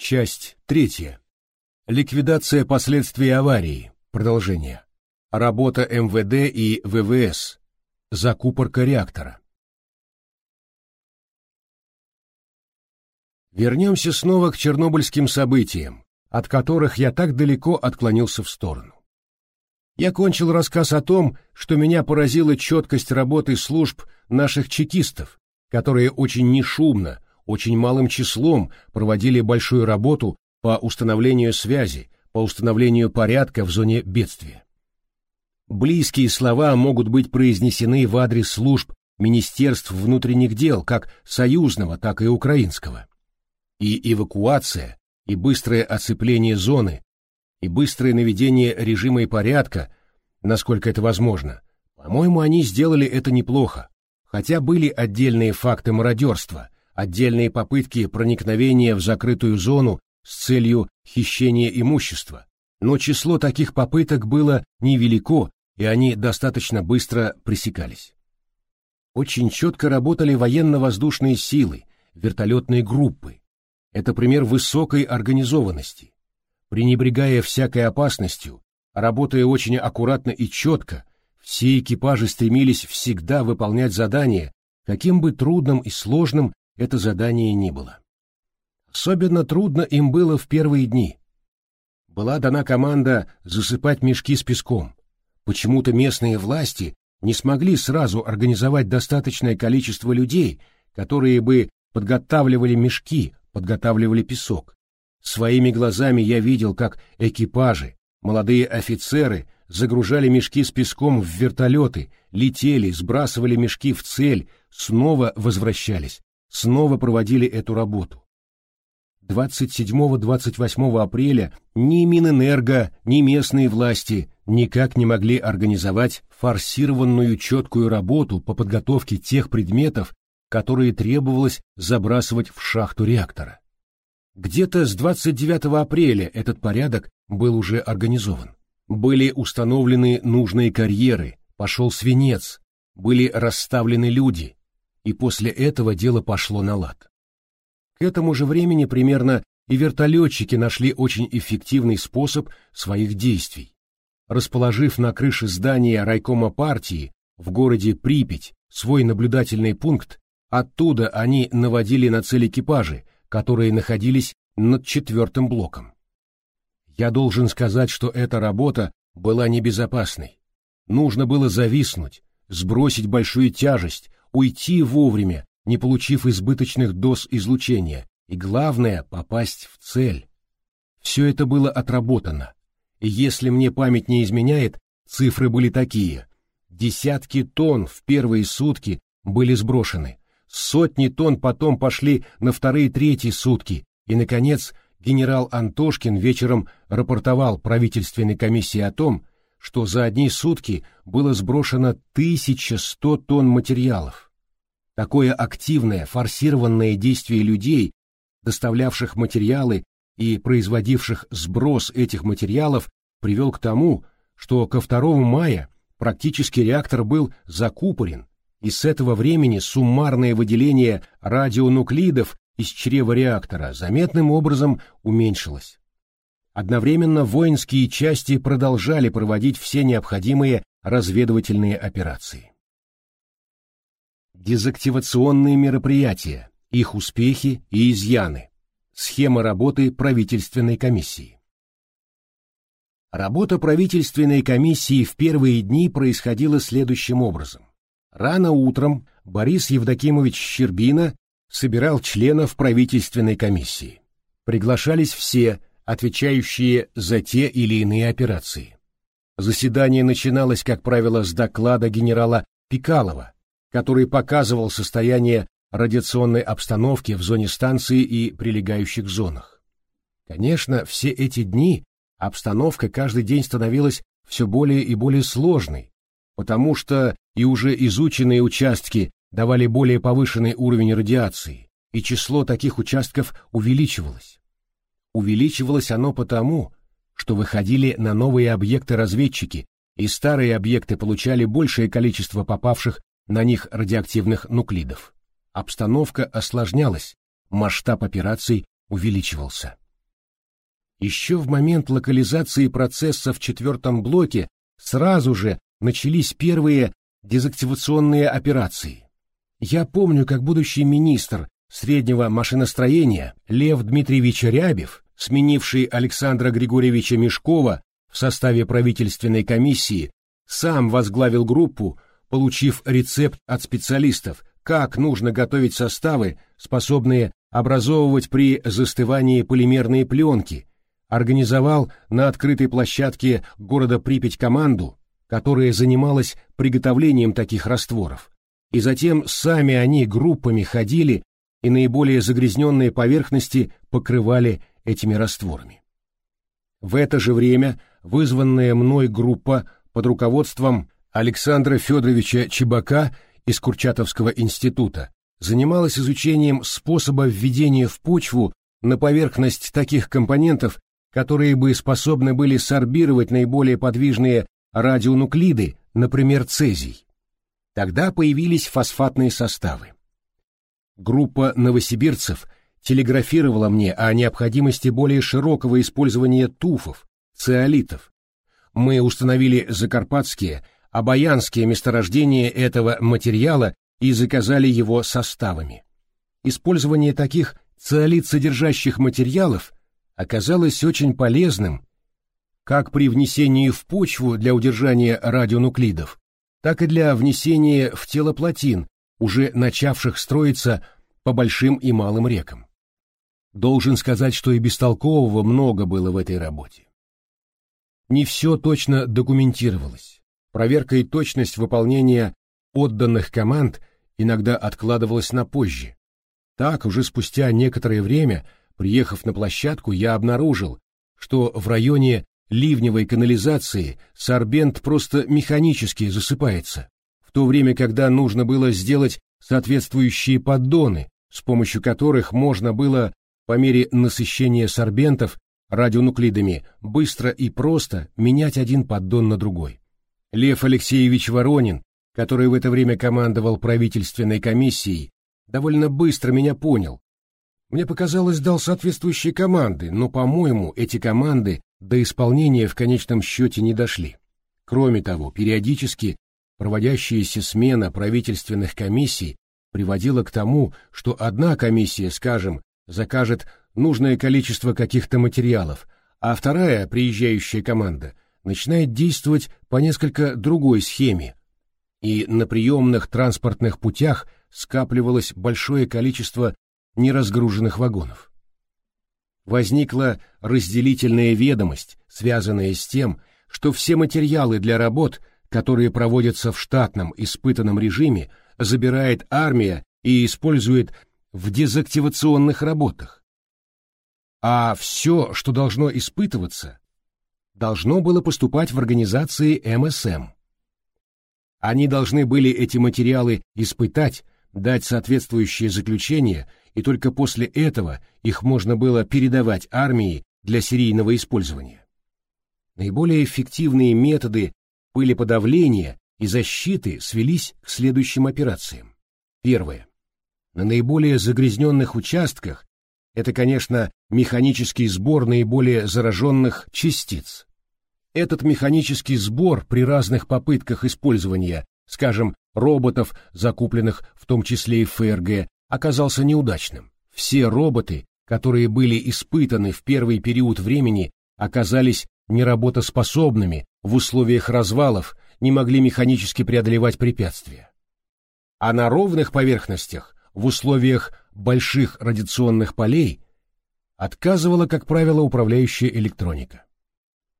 Часть третья. Ликвидация последствий аварии. Продолжение. Работа МВД и ВВС. Закупорка реактора. Вернемся снова к чернобыльским событиям, от которых я так далеко отклонился в сторону. Я кончил рассказ о том, что меня поразила четкость работы служб наших чекистов, которые очень нешумно, очень малым числом проводили большую работу по установлению связи, по установлению порядка в зоне бедствия. Близкие слова могут быть произнесены в адрес служб Министерств внутренних дел как союзного, так и украинского. И эвакуация, и быстрое оцепление зоны, и быстрое наведение режима и порядка, насколько это возможно, по-моему, они сделали это неплохо, хотя были отдельные факты мародерства, отдельные попытки проникновения в закрытую зону с целью хищения имущества, но число таких попыток было невелико, и они достаточно быстро пресекались. Очень четко работали военно-воздушные силы, вертолетные группы. Это пример высокой организованности. Пренебрегая всякой опасностью, работая очень аккуратно и четко, все экипажи стремились всегда выполнять задание, каким бы трудным и сложным это задание ни было. Особенно трудно им было в первые дни. Была дана команда засыпать мешки с песком. Почему-то местные власти не смогли сразу организовать достаточное количество людей, которые бы подготавливали мешки, подготавливали песок. Своими глазами я видел, как экипажи, молодые офицеры загружали мешки с песком в вертолеты, летели, сбрасывали мешки в цель, снова возвращались, снова проводили эту работу. 27-28 апреля ни Минэнерго, ни местные власти никак не могли организовать форсированную четкую работу по подготовке тех предметов, которые требовалось забрасывать в шахту реактора. Где-то с 29 апреля этот порядок был уже организован. Были установлены нужные карьеры, пошел свинец, были расставлены люди, и после этого дело пошло на лад. К этому же времени примерно и вертолетчики нашли очень эффективный способ своих действий. Расположив на крыше здания райкома партии в городе Припять свой наблюдательный пункт, оттуда они наводили на цель экипажи, которые находились над четвертым блоком. Я должен сказать, что эта работа была небезопасной. Нужно было зависнуть, сбросить большую тяжесть, уйти вовремя, не получив избыточных доз излучения, и главное — попасть в цель. Все это было отработано. И если мне память не изменяет, цифры были такие. Десятки тонн в первые сутки были сброшены, сотни тонн потом пошли на вторые-третьи сутки, и, наконец, генерал Антошкин вечером рапортовал правительственной комиссии о том, что за одни сутки было сброшено 1100 тонн материалов. Такое активное, форсированное действие людей, доставлявших материалы и производивших сброс этих материалов, привел к тому, что ко 2 мая практически реактор был закупорен, и с этого времени суммарное выделение радионуклидов из чрева реактора заметным образом уменьшилось. Одновременно воинские части продолжали проводить все необходимые разведывательные операции. Дезактивационные мероприятия, их успехи и изъяны. Схема работы правительственной комиссии. Работа правительственной комиссии в первые дни происходила следующим образом. Рано утром Борис Евдокимович Щербина собирал членов правительственной комиссии. Приглашались все, отвечающие за те или иные операции. Заседание начиналось, как правило, с доклада генерала Пикалова, который показывал состояние радиационной обстановки в зоне станции и прилегающих зонах. Конечно, все эти дни обстановка каждый день становилась все более и более сложной, потому что и уже изученные участки давали более повышенный уровень радиации, и число таких участков увеличивалось. Увеличивалось оно потому, что выходили на новые объекты разведчики, и старые объекты получали большее количество попавших на них радиоактивных нуклидов. Обстановка осложнялась, масштаб операций увеличивался. Еще в момент локализации процесса в четвертом блоке сразу же начались первые дезактивационные операции. Я помню, как будущий министр среднего машиностроения Лев Дмитриевич Рябев, сменивший Александра Григорьевича Мешкова в составе правительственной комиссии, сам возглавил группу, получив рецепт от специалистов, как нужно готовить составы, способные образовывать при застывании полимерные пленки, организовал на открытой площадке города Припять команду, которая занималась приготовлением таких растворов. И затем сами они группами ходили и наиболее загрязненные поверхности покрывали этими растворами. В это же время вызванная мной группа под руководством Александра Федоровича Чебака из Курчатовского института занималась изучением способа введения в почву на поверхность таких компонентов, которые бы способны были сорбировать наиболее подвижные радионуклиды, например, цезий. Тогда появились фосфатные составы. Группа новосибирцев телеграфировала мне о необходимости более широкого использования туфов, циолитов. Мы установили закарпатские, обаянские месторождения этого материала и заказали его составами. Использование таких циолит содержащих материалов оказалось очень полезным как при внесении в почву для удержания радионуклидов, так и для внесения в тело плотин, уже начавших строиться по большим и малым рекам. Должен сказать, что и бестолкового много было в этой работе. Не все точно документировалось. Проверка и точность выполнения отданных команд иногда откладывалась на позже. Так, уже спустя некоторое время, приехав на площадку, я обнаружил, что в районе ливневой канализации сорбент просто механически засыпается, в то время, когда нужно было сделать соответствующие поддоны, с помощью которых можно было по мере насыщения сорбентов радионуклидами быстро и просто менять один поддон на другой. Лев Алексеевич Воронин, который в это время командовал правительственной комиссией, довольно быстро меня понял. Мне показалось, дал соответствующие команды, но, по-моему, эти команды до исполнения в конечном счете не дошли. Кроме того, периодически проводящаяся смена правительственных комиссий приводила к тому, что одна комиссия, скажем, закажет нужное количество каких-то материалов, а вторая, приезжающая команда, начинает действовать по несколько другой схеме, и на приемных транспортных путях скапливалось большое количество неразгруженных вагонов. Возникла разделительная ведомость, связанная с тем, что все материалы для работ, которые проводятся в штатном испытанном режиме, забирает армия и использует в дезактивационных работах. А все, что должно испытываться, должно было поступать в организации МСМ. Они должны были эти материалы испытать, дать соответствующее заключение и только после этого их можно было передавать армии для серийного использования. Наиболее эффективные методы пылеподавления и защиты свелись к следующим операциям. Первое. На наиболее загрязненных участках это, конечно, механический сбор наиболее зараженных частиц. Этот механический сбор при разных попытках использования, скажем, роботов, закупленных в том числе и ФРГ, оказался неудачным. Все роботы, которые были испытаны в первый период времени, оказались неработоспособными в условиях развалов, не могли механически преодолевать препятствия. А на ровных поверхностях, в условиях больших радиационных полей, отказывала, как правило, управляющая электроника.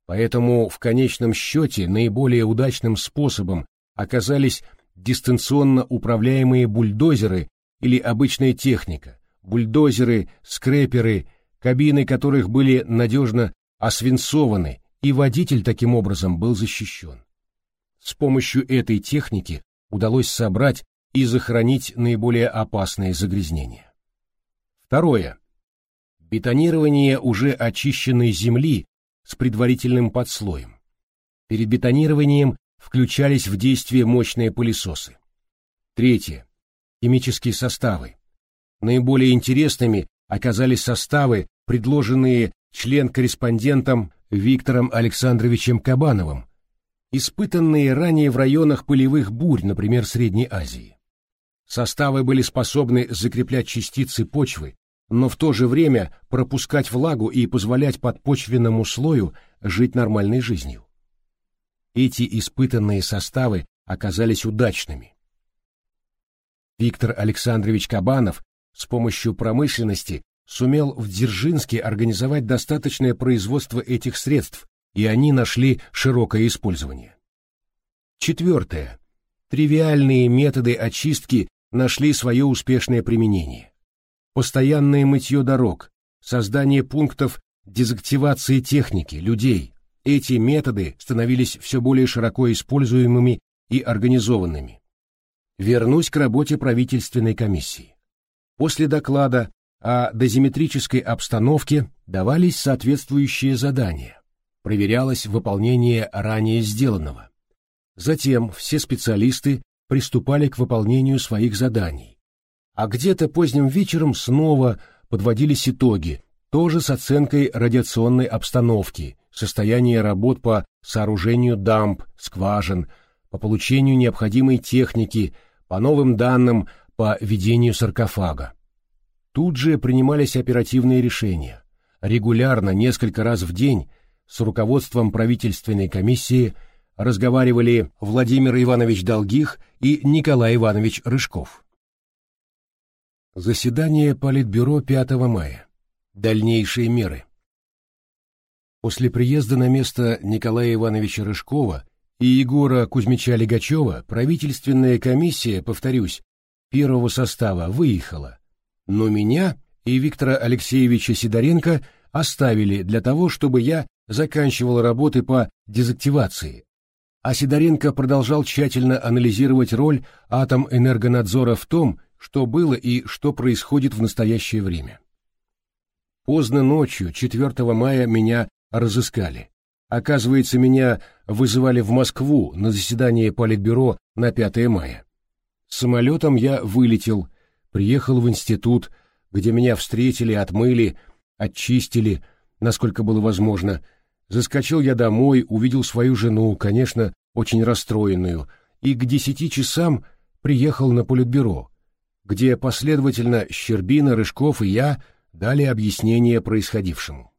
Поэтому в конечном счете наиболее удачным способом оказались дистанционно управляемые бульдозеры или обычная техника, бульдозеры, скреперы, кабины которых были надежно освинцованы, и водитель таким образом был защищен. С помощью этой техники удалось собрать и захоронить наиболее опасные загрязнения. Второе. Бетонирование уже очищенной земли с предварительным подслоем. Перед бетонированием включались в действие мощные пылесосы. Третье химические составы. Наиболее интересными оказались составы, предложенные член-корреспондентом Виктором Александровичем Кабановым, испытанные ранее в районах пылевых бурь, например, Средней Азии. Составы были способны закреплять частицы почвы, но в то же время пропускать влагу и позволять подпочвенному слою жить нормальной жизнью. Эти испытанные составы оказались удачными. Виктор Александрович Кабанов с помощью промышленности сумел в Дзержинске организовать достаточное производство этих средств, и они нашли широкое использование. Четвертое. Тривиальные методы очистки нашли свое успешное применение. Постоянное мытье дорог, создание пунктов дезактивации техники, людей. Эти методы становились все более широко используемыми и организованными. Вернусь к работе правительственной комиссии. После доклада о дозиметрической обстановке давались соответствующие задания. Проверялось выполнение ранее сделанного. Затем все специалисты приступали к выполнению своих заданий. А где-то поздним вечером снова подводились итоги, тоже с оценкой радиационной обстановки, состояния работ по сооружению дамб, скважин, по получению необходимой техники, по новым данным по ведению саркофага. Тут же принимались оперативные решения. Регулярно, несколько раз в день, с руководством правительственной комиссии разговаривали Владимир Иванович Долгих и Николай Иванович Рыжков. Заседание Политбюро 5 мая. Дальнейшие меры. После приезда на место Николая Ивановича Рыжкова и Егора Кузьмича Легачева правительственная комиссия, повторюсь, первого состава выехала, но меня и Виктора Алексеевича Сидоренко оставили для того, чтобы я заканчивал работы по дезактивации, а Сидоренко продолжал тщательно анализировать роль Атомэнергонадзора в том, что было и что происходит в настоящее время. Поздно ночью, 4 мая, меня разыскали. Оказывается, меня вызывали в Москву на заседание Политбюро на 5 мая. Самолетом я вылетел, приехал в институт, где меня встретили, отмыли, очистили, насколько было возможно. Заскочил я домой, увидел свою жену, конечно, очень расстроенную, и к десяти часам приехал на Политбюро, где последовательно Щербина, Рыжков и я дали объяснение происходившему.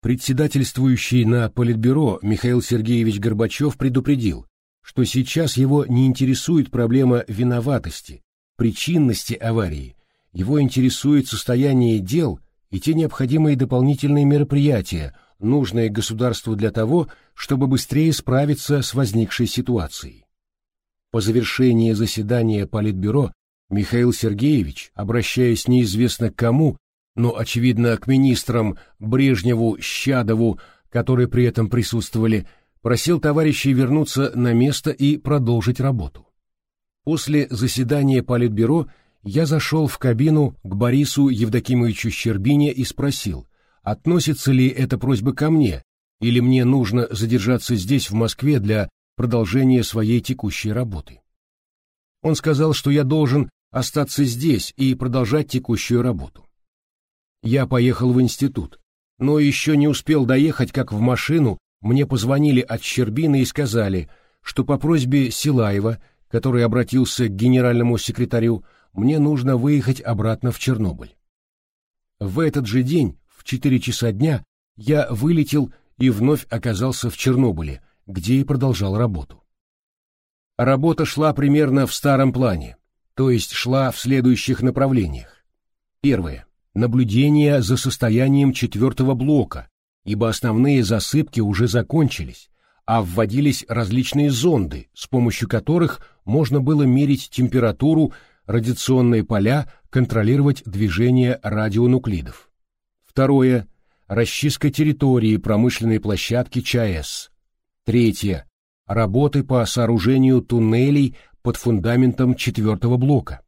Председательствующий на Политбюро Михаил Сергеевич Горбачев предупредил, что сейчас его не интересует проблема виноватости, причинности аварии, его интересует состояние дел и те необходимые дополнительные мероприятия, нужные государству для того, чтобы быстрее справиться с возникшей ситуацией. По завершении заседания Политбюро Михаил Сергеевич, обращаясь неизвестно к кому, но, очевидно, к министрам Брежневу, Щадову, которые при этом присутствовали, просил товарищей вернуться на место и продолжить работу. После заседания Политбюро я зашел в кабину к Борису Евдокимовичу Щербине и спросил, относится ли эта просьба ко мне, или мне нужно задержаться здесь, в Москве, для продолжения своей текущей работы. Он сказал, что я должен остаться здесь и продолжать текущую работу. Я поехал в институт, но еще не успел доехать, как в машину мне позвонили от Щербины и сказали, что по просьбе Силаева, который обратился к генеральному секретарю, мне нужно выехать обратно в Чернобыль. В этот же день, в 4 часа дня, я вылетел и вновь оказался в Чернобыле, где и продолжал работу. Работа шла примерно в старом плане, то есть шла в следующих направлениях. Первое наблюдение за состоянием четвертого блока, ибо основные засыпки уже закончились, а вводились различные зонды, с помощью которых можно было мерить температуру, радиационные поля, контролировать движение радионуклидов. Второе. Расчистка территории промышленной площадки ЧАЭС. Третье. Работы по сооружению туннелей под фундаментом четвертого блока.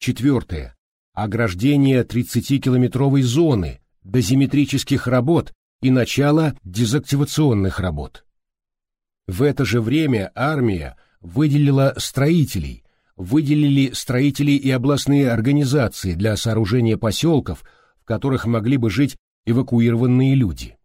Четвертое ограждение 30-километровой зоны, дозиметрических работ и начало дезактивационных работ. В это же время армия выделила строителей, выделили строителей и областные организации для сооружения поселков, которых могли бы жить эвакуированные люди.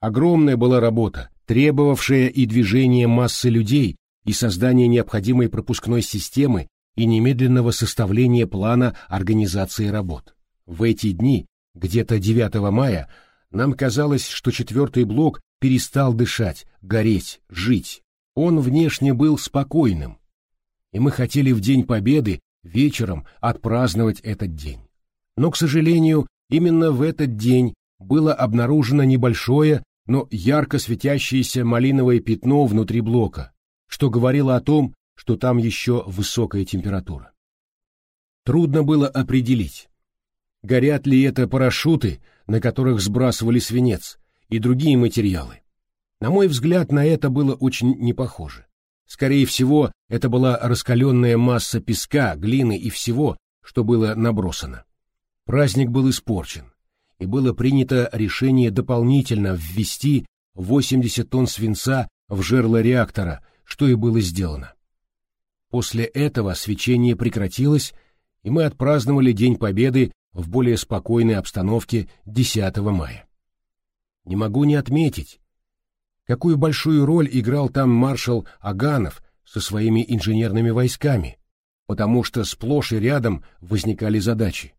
Огромная была работа, требовавшая и движения массы людей, и создания необходимой пропускной системы, и немедленного составления плана организации работ. В эти дни, где-то 9 мая, нам казалось, что четвертый блок перестал дышать, гореть, жить. Он внешне был спокойным. И мы хотели в День Победы вечером отпраздновать этот день. Но, к сожалению, именно в этот день было обнаружено небольшое, но ярко светящееся малиновое пятно внутри блока, что говорило о том, что там еще высокая температура. Трудно было определить, горят ли это парашюты, на которых сбрасывали свинец, и другие материалы. На мой взгляд, на это было очень не похоже. Скорее всего, это была раскаленная масса песка, глины и всего, что было набросано. Праздник был испорчен, и было принято решение дополнительно ввести 80 тонн свинца в жерло реактора, что и было сделано. После этого свечение прекратилось, и мы отпраздновали День Победы в более спокойной обстановке 10 мая. Не могу не отметить, какую большую роль играл там маршал Аганов со своими инженерными войсками, потому что сплошь и рядом возникали задачи.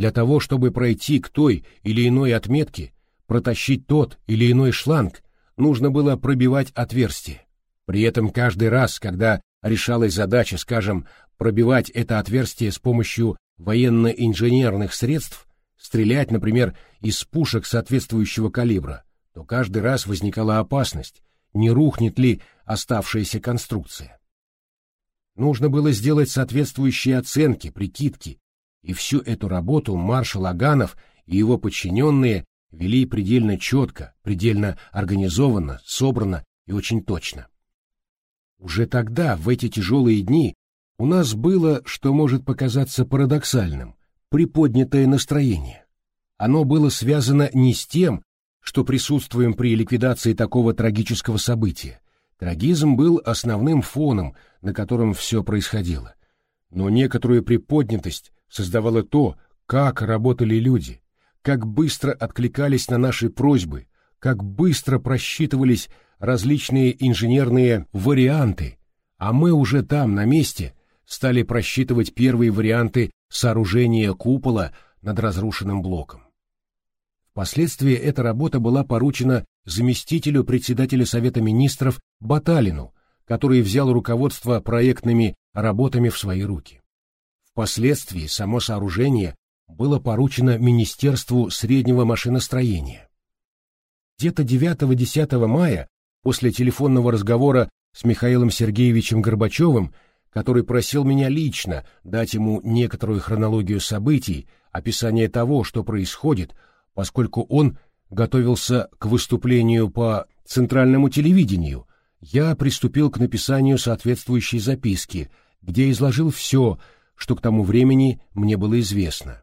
Для того, чтобы пройти к той или иной отметке, протащить тот или иной шланг, нужно было пробивать отверстие. При этом каждый раз, когда решалась задача, скажем, пробивать это отверстие с помощью военно-инженерных средств, стрелять, например, из пушек соответствующего калибра, то каждый раз возникала опасность, не рухнет ли оставшаяся конструкция. Нужно было сделать соответствующие оценки, прикидки, и всю эту работу маршал Аганов и его подчиненные вели предельно четко, предельно организованно, собрано и очень точно. Уже тогда, в эти тяжелые дни, у нас было, что может показаться парадоксальным, приподнятое настроение. Оно было связано не с тем, что присутствуем при ликвидации такого трагического события. Трагизм был основным фоном, на котором все происходило. Но некоторую приподнятость создавало то, как работали люди, как быстро откликались на наши просьбы, как быстро просчитывались различные инженерные варианты, а мы уже там, на месте, стали просчитывать первые варианты сооружения купола над разрушенным блоком. Впоследствии эта работа была поручена заместителю председателя Совета министров Баталину, который взял руководство проектными работами в свои руки. Впоследствии само сооружение было поручено Министерству среднего машиностроения. Где-то 9-10 мая, после телефонного разговора с Михаилом Сергеевичем Горбачевым, который просил меня лично дать ему некоторую хронологию событий, описание того, что происходит, поскольку он готовился к выступлению по центральному телевидению, я приступил к написанию соответствующей записки, где изложил все, что к тому времени мне было известно.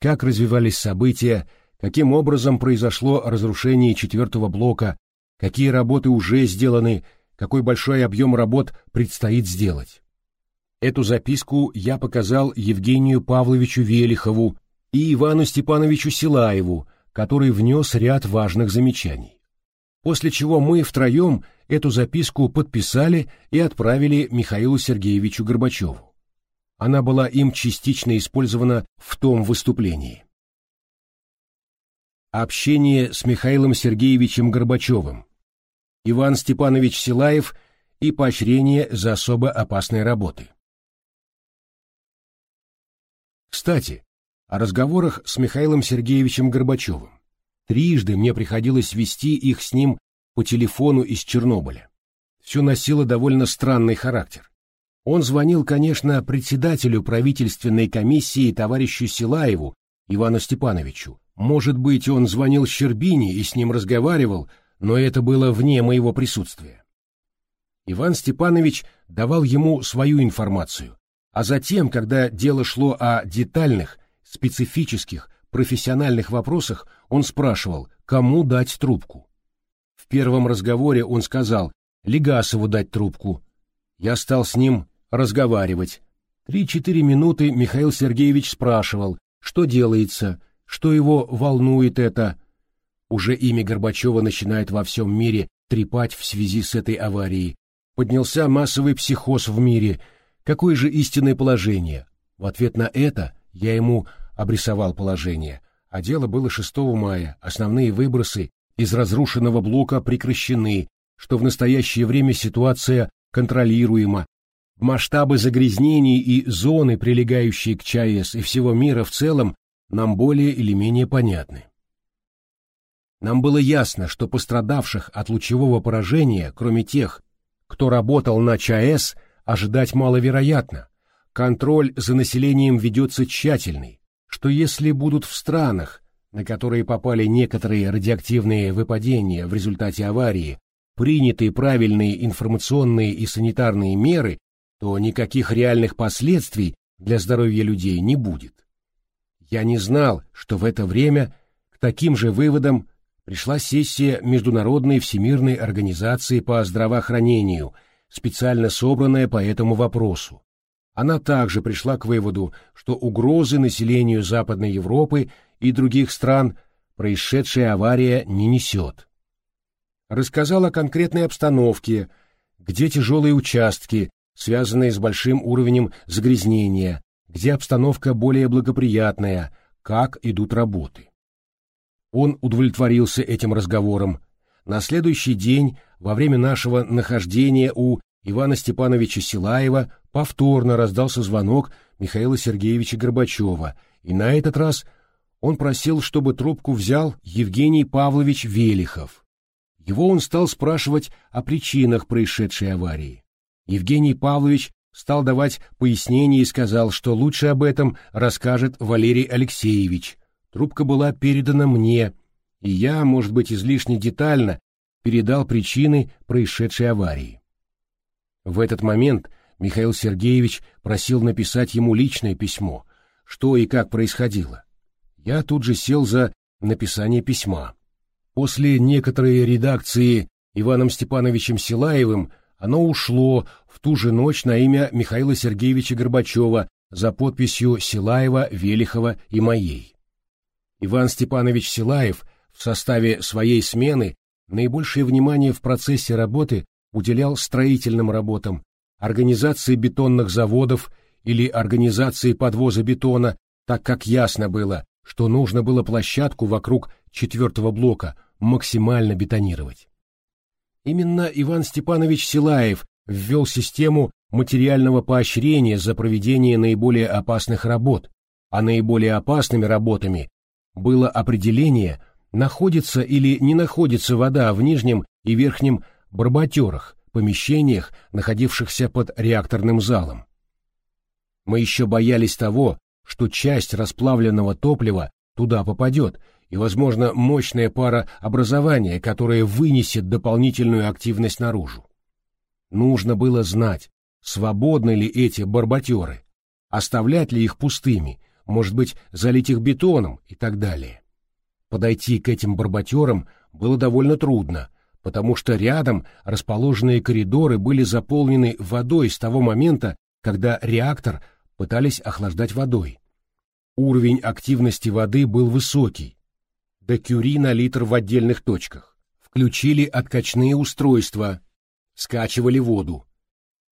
Как развивались события, каким образом произошло разрушение четвертого блока, какие работы уже сделаны, какой большой объем работ предстоит сделать. Эту записку я показал Евгению Павловичу Велихову, и Ивану Степановичу Силаеву, который внес ряд важных замечаний. После чего мы втроем эту записку подписали и отправили Михаилу Сергеевичу Горбачеву. Она была им частично использована в том выступлении. Общение с Михаилом Сергеевичем Горбачевым. Иван Степанович Силаев и поощрение за особо опасные работы. Кстати, о разговорах с Михаилом Сергеевичем Горбачевым. Трижды мне приходилось вести их с ним по телефону из Чернобыля. Все носило довольно странный характер. Он звонил, конечно, председателю правительственной комиссии товарищу Силаеву, Ивану Степановичу. Может быть, он звонил Щербине и с ним разговаривал, но это было вне моего присутствия. Иван Степанович давал ему свою информацию, а затем, когда дело шло о детальных, специфических, профессиональных вопросах он спрашивал, кому дать трубку. В первом разговоре он сказал Легасову дать трубку. Я стал с ним разговаривать. Три-четыре минуты Михаил Сергеевич спрашивал, что делается, что его волнует это. уже имя Горбачева начинает во всем мире трепать в связи с этой аварией. Поднялся массовый психоз в мире. Какое же истинное положение? В ответ на это я ему обрисовал положение. А дело было 6 мая. Основные выбросы из разрушенного блока прекращены, что в настоящее время ситуация контролируема. Масштабы загрязнений и зоны, прилегающие к ЧАЭС и всего мира в целом, нам более или менее понятны. Нам было ясно, что пострадавших от лучевого поражения, кроме тех, кто работал на ЧАЭС, ожидать маловероятно. Контроль за населением ведется тщательный, что если будут в странах, на которые попали некоторые радиоактивные выпадения в результате аварии, приняты правильные информационные и санитарные меры, то никаких реальных последствий для здоровья людей не будет. Я не знал, что в это время к таким же выводам пришла сессия Международной Всемирной Организации по здравоохранению, специально собранная по этому вопросу. Она также пришла к выводу, что угрозы населению Западной Европы и других стран происшедшая авария не несет. Рассказал о конкретной обстановке, где тяжелые участки, связанные с большим уровнем загрязнения, где обстановка более благоприятная, как идут работы. Он удовлетворился этим разговором. На следующий день, во время нашего нахождения у Ивана Степановича Силаева, повторно раздался звонок Михаила Сергеевича Горбачева, и на этот раз он просил, чтобы трубку взял Евгений Павлович Велихов. Его он стал спрашивать о причинах происшедшей аварии. Евгений Павлович стал давать пояснения и сказал, что лучше об этом расскажет Валерий Алексеевич. Трубка была передана мне, и я, может быть, излишне детально передал причины происшедшей аварии. В этот момент Михаил Сергеевич просил написать ему личное письмо, что и как происходило. Я тут же сел за написание письма. После некоторой редакции Иваном Степановичем Силаевым оно ушло в ту же ночь на имя Михаила Сергеевича Горбачева за подписью Силаева, Велихова и моей. Иван Степанович Силаев в составе своей смены наибольшее внимание в процессе работы уделял строительным работам, организации бетонных заводов или организации подвоза бетона, так как ясно было, что нужно было площадку вокруг четвертого блока максимально бетонировать. Именно Иван Степанович Силаев ввел систему материального поощрения за проведение наиболее опасных работ, а наиболее опасными работами было определение, находится или не находится вода в нижнем и верхнем барботерах, помещениях, находившихся под реакторным залом. Мы еще боялись того, что часть расплавленного топлива туда попадет, и, возможно, мощная пара образования, которая вынесет дополнительную активность наружу. Нужно было знать, свободны ли эти барботеры, оставлять ли их пустыми, может быть, залить их бетоном и так далее. Подойти к этим барботерам было довольно трудно, потому что рядом расположенные коридоры были заполнены водой с того момента, когда реактор пытались охлаждать водой. Уровень активности воды был высокий, до кюри на литр в отдельных точках. Включили откачные устройства, скачивали воду.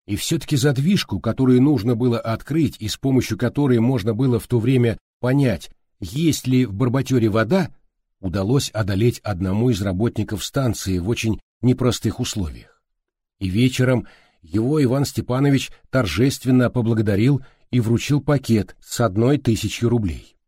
И все-таки задвижку, которую нужно было открыть и с помощью которой можно было в то время понять, есть ли в барбатере вода, удалось одолеть одному из работников станции в очень непростых условиях. И вечером его Иван Степанович торжественно поблагодарил и вручил пакет с одной тысячей рублей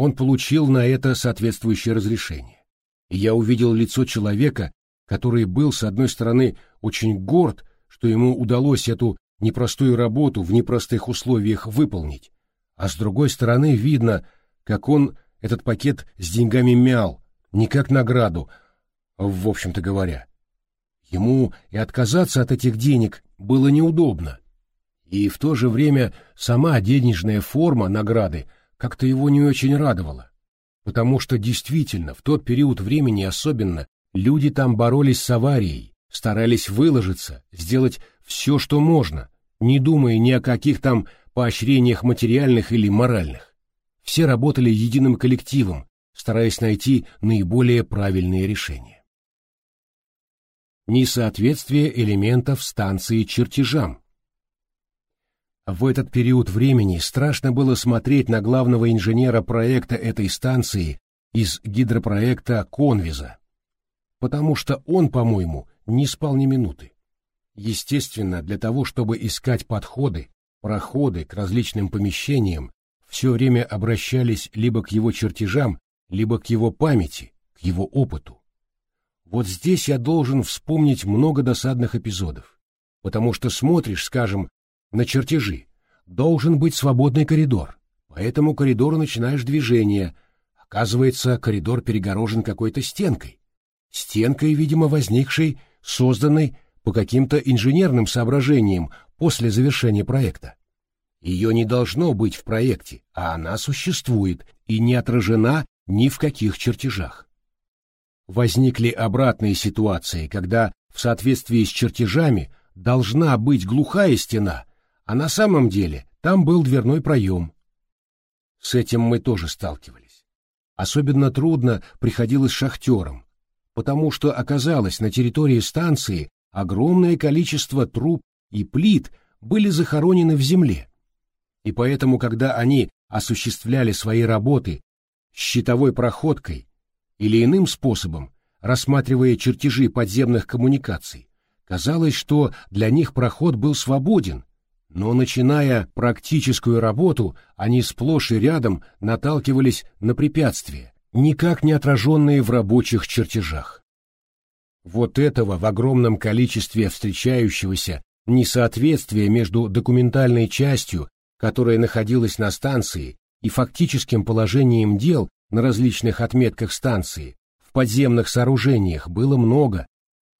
он получил на это соответствующее разрешение. И я увидел лицо человека, который был, с одной стороны, очень горд, что ему удалось эту непростую работу в непростых условиях выполнить, а с другой стороны видно, как он этот пакет с деньгами мял, не как награду, в общем-то говоря. Ему и отказаться от этих денег было неудобно. И в то же время сама денежная форма награды – как-то его не очень радовало, потому что действительно в тот период времени особенно люди там боролись с аварией, старались выложиться, сделать все, что можно, не думая ни о каких там поощрениях материальных или моральных. Все работали единым коллективом, стараясь найти наиболее правильные решения. Несоответствие элементов станции чертежам. В этот период времени страшно было смотреть на главного инженера проекта этой станции из гидропроекта Конвиза, потому что он, по-моему, не спал ни минуты. Естественно, для того, чтобы искать подходы, проходы к различным помещениям, все время обращались либо к его чертежам, либо к его памяти, к его опыту. Вот здесь я должен вспомнить много досадных эпизодов, потому что смотришь, скажем, на чертежи, должен быть свободный коридор, по этому коридору начинаешь движение, оказывается, коридор перегорожен какой-то стенкой, стенкой, видимо, возникшей, созданной по каким-то инженерным соображениям после завершения проекта. Ее не должно быть в проекте, а она существует и не отражена ни в каких чертежах. Возникли обратные ситуации, когда в соответствии с чертежами должна быть глухая стена, а на самом деле там был дверной проем. С этим мы тоже сталкивались. Особенно трудно приходилось шахтерам, потому что оказалось на территории станции огромное количество труб и плит были захоронены в земле. И поэтому, когда они осуществляли свои работы щитовой проходкой или иным способом, рассматривая чертежи подземных коммуникаций, казалось, что для них проход был свободен, но начиная практическую работу, они сплошь и рядом наталкивались на препятствия, никак не отраженные в рабочих чертежах. Вот этого в огромном количестве встречающегося несоответствия между документальной частью, которая находилась на станции, и фактическим положением дел на различных отметках станции, в подземных сооружениях было много,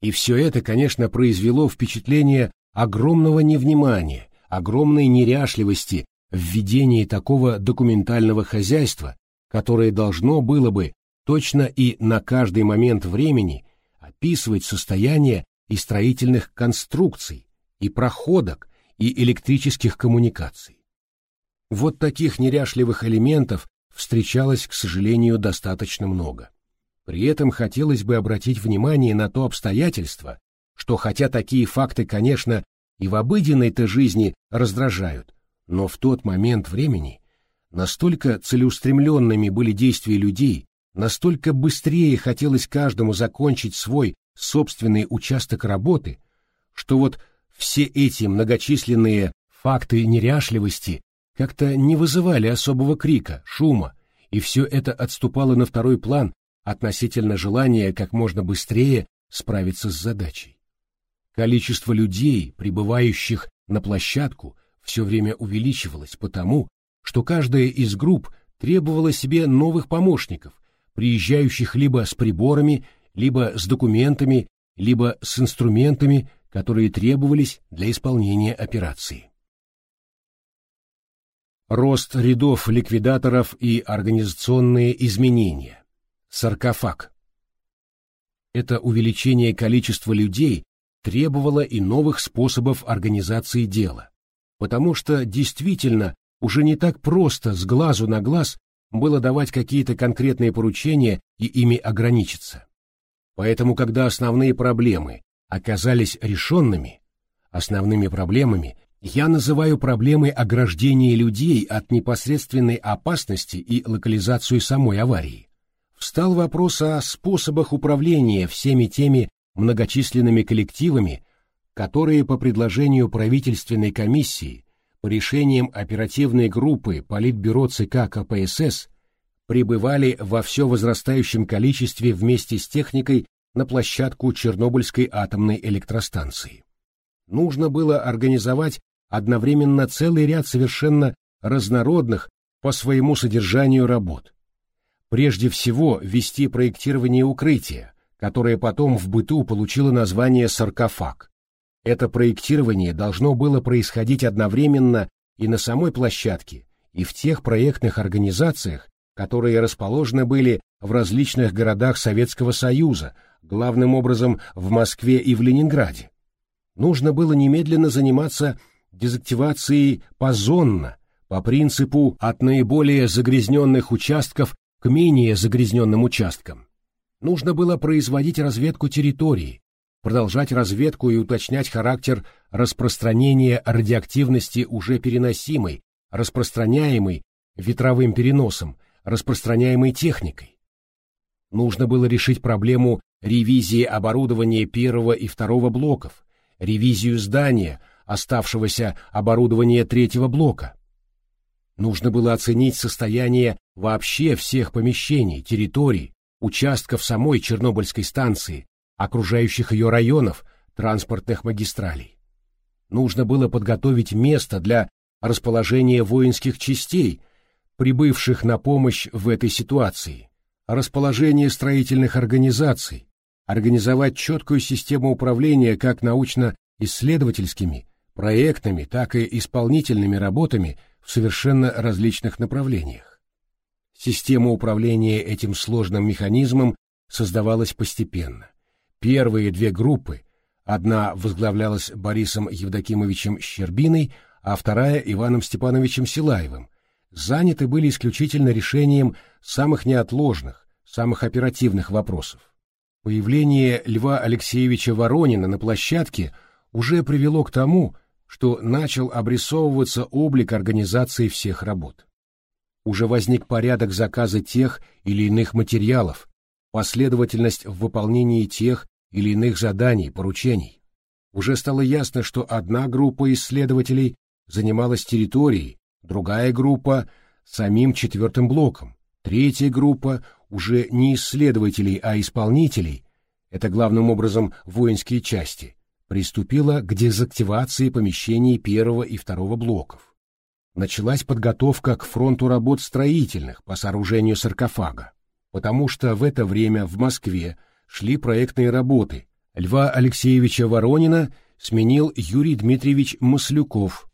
и все это, конечно, произвело впечатление огромного невнимания, огромной неряшливости в ведении такого документального хозяйства, которое должно было бы точно и на каждый момент времени описывать состояние и строительных конструкций, и проходок, и электрических коммуникаций. Вот таких неряшливых элементов встречалось, к сожалению, достаточно много. При этом хотелось бы обратить внимание на то обстоятельство, что хотя такие факты, конечно, и в обыденной-то жизни раздражают, но в тот момент времени настолько целеустремленными были действия людей, настолько быстрее хотелось каждому закончить свой собственный участок работы, что вот все эти многочисленные факты неряшливости как-то не вызывали особого крика, шума, и все это отступало на второй план относительно желания как можно быстрее справиться с задачей. Количество людей, прибывающих на площадку, все время увеличивалось потому, что каждая из групп требовала себе новых помощников, приезжающих либо с приборами, либо с документами, либо с инструментами, которые требовались для исполнения операции. Рост рядов ликвидаторов и организационные изменения. Саркофаг. Это увеличение количества людей требовало и новых способов организации дела, потому что действительно уже не так просто с глазу на глаз было давать какие-то конкретные поручения и ими ограничиться. Поэтому, когда основные проблемы оказались решенными, основными проблемами я называю проблемы ограждения людей от непосредственной опасности и локализацию самой аварии. Встал вопрос о способах управления всеми теми многочисленными коллективами, которые по предложению правительственной комиссии по решениям оперативной группы Политбюро ЦК КПСС прибывали во все возрастающем количестве вместе с техникой на площадку Чернобыльской атомной электростанции. Нужно было организовать одновременно целый ряд совершенно разнородных по своему содержанию работ. Прежде всего, вести проектирование укрытия, которое потом в быту получило название «саркофаг». Это проектирование должно было происходить одновременно и на самой площадке, и в тех проектных организациях, которые расположены были в различных городах Советского Союза, главным образом в Москве и в Ленинграде. Нужно было немедленно заниматься дезактивацией позонно, по принципу от наиболее загрязненных участков к менее загрязненным участкам. Нужно было производить разведку территории, продолжать разведку и уточнять характер распространения радиоактивности уже переносимой, распространяемой ветровым переносом, распространяемой техникой. Нужно было решить проблему ревизии оборудования первого и второго блоков, ревизию здания, оставшегося оборудования третьего блока. Нужно было оценить состояние вообще всех помещений, территорий, участков самой Чернобыльской станции, окружающих ее районов, транспортных магистралей. Нужно было подготовить место для расположения воинских частей, прибывших на помощь в этой ситуации, расположение строительных организаций, организовать четкую систему управления как научно-исследовательскими, проектными, так и исполнительными работами в совершенно различных направлениях. Система управления этим сложным механизмом создавалась постепенно. Первые две группы, одна возглавлялась Борисом Евдокимовичем Щербиной, а вторая Иваном Степановичем Силаевым, заняты были исключительно решением самых неотложных, самых оперативных вопросов. Появление Льва Алексеевича Воронина на площадке уже привело к тому, что начал обрисовываться облик организации всех работ. Уже возник порядок заказа тех или иных материалов, последовательность в выполнении тех или иных заданий, поручений. Уже стало ясно, что одна группа исследователей занималась территорией, другая группа — самим четвертым блоком, третья группа — уже не исследователей, а исполнителей, это главным образом воинские части, приступила к дезактивации помещений первого и второго блоков. Началась подготовка к фронту работ строительных по сооружению саркофага, потому что в это время в Москве шли проектные работы. Льва Алексеевича Воронина сменил Юрий Дмитриевич Маслюков,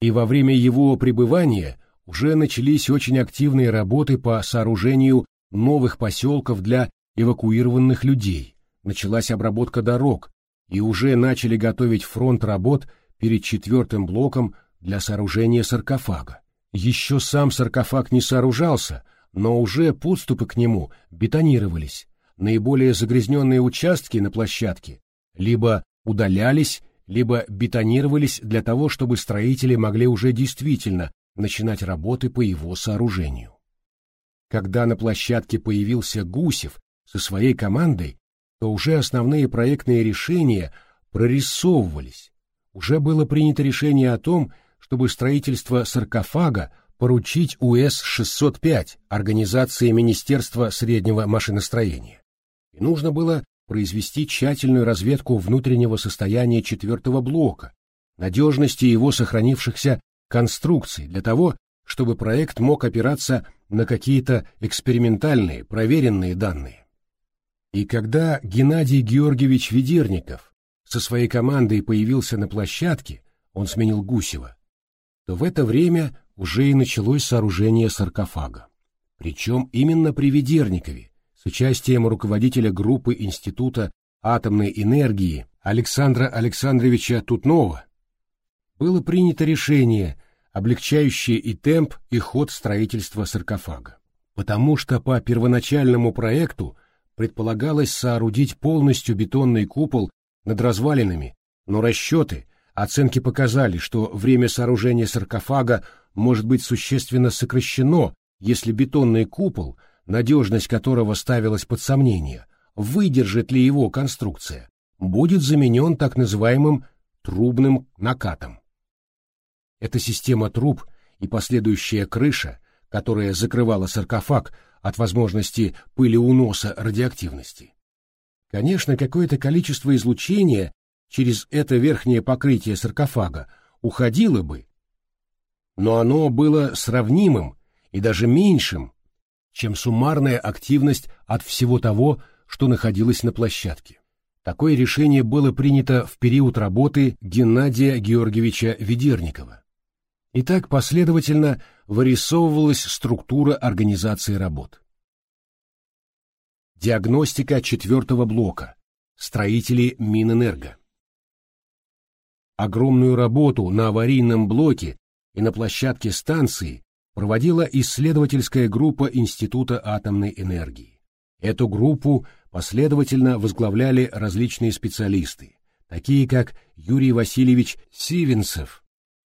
и во время его пребывания уже начались очень активные работы по сооружению новых поселков для эвакуированных людей, началась обработка дорог, и уже начали готовить фронт работ перед четвертым блоком для сооружения саркофага. Еще сам саркофаг не сооружался, но уже подступы к нему бетонировались. Наиболее загрязненные участки на площадке либо удалялись, либо бетонировались для того, чтобы строители могли уже действительно начинать работы по его сооружению. Когда на площадке появился Гусев со своей командой, то уже основные проектные решения прорисовывались. Уже было принято решение о том, чтобы строительство саркофага поручить УС-605 Организации Министерства среднего машиностроения. И нужно было произвести тщательную разведку внутреннего состояния четвертого блока, надежности его сохранившихся конструкций для того, чтобы проект мог опираться на какие-то экспериментальные, проверенные данные. И когда Геннадий Георгиевич Ведерников со своей командой появился на площадке, он сменил Гусева, в это время уже и началось сооружение саркофага. Причем именно при Ведерникове, с участием руководителя группы Института атомной энергии Александра Александровича Тутнова, было принято решение, облегчающее и темп, и ход строительства саркофага. Потому что по первоначальному проекту предполагалось соорудить полностью бетонный купол над развалинами, но расчеты, оценки показали, что время сооружения саркофага может быть существенно сокращено, если бетонный купол – надежность которого ставилась под сомнение, выдержит ли его конструкция, будет заменен так называемым трубным накатом. Эта система труб и последующая крыша, которая закрывала саркофаг от возможности пылеуноса радиоактивности. Конечно, какое-то количество излучения через это верхнее покрытие саркофага уходило бы, но оно было сравнимым и даже меньшим чем суммарная активность от всего того, что находилось на площадке. Такое решение было принято в период работы Геннадия Георгиевича Ведерникова. И так последовательно вырисовывалась структура организации работ. Диагностика четвертого блока. Строители Минэнерго. Огромную работу на аварийном блоке и на площадке станции проводила исследовательская группа Института атомной энергии. Эту группу последовательно возглавляли различные специалисты, такие как Юрий Васильевич Сивенцев,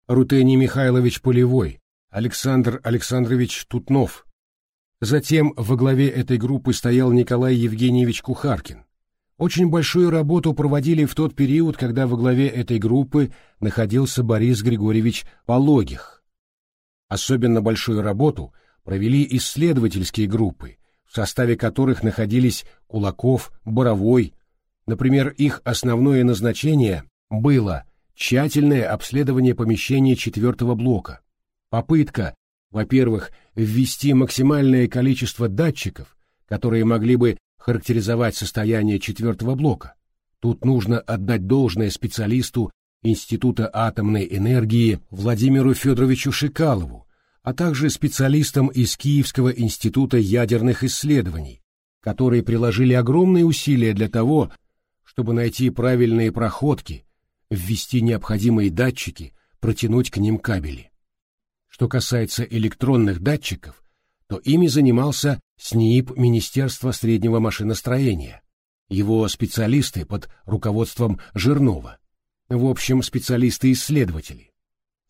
Рутений Михайлович Полевой, Александр Александрович Тутнов. Затем во главе этой группы стоял Николай Евгеньевич Кухаркин. Очень большую работу проводили в тот период, когда во главе этой группы находился Борис Григорьевич Пологих. Особенно большую работу провели исследовательские группы, в составе которых находились Кулаков, Боровой, Например, их основное назначение было тщательное обследование помещения четвертого блока, попытка, во-первых, ввести максимальное количество датчиков, которые могли бы характеризовать состояние четвертого блока. Тут нужно отдать должное специалисту Института атомной энергии Владимиру Федоровичу Шикалову, а также специалистам из Киевского института ядерных исследований, которые приложили огромные усилия для того, чтобы найти правильные проходки, ввести необходимые датчики, протянуть к ним кабели. Что касается электронных датчиков, то ими занимался СНИИП Министерства среднего машиностроения, его специалисты под руководством Жирнова, в общем, специалисты-исследователи.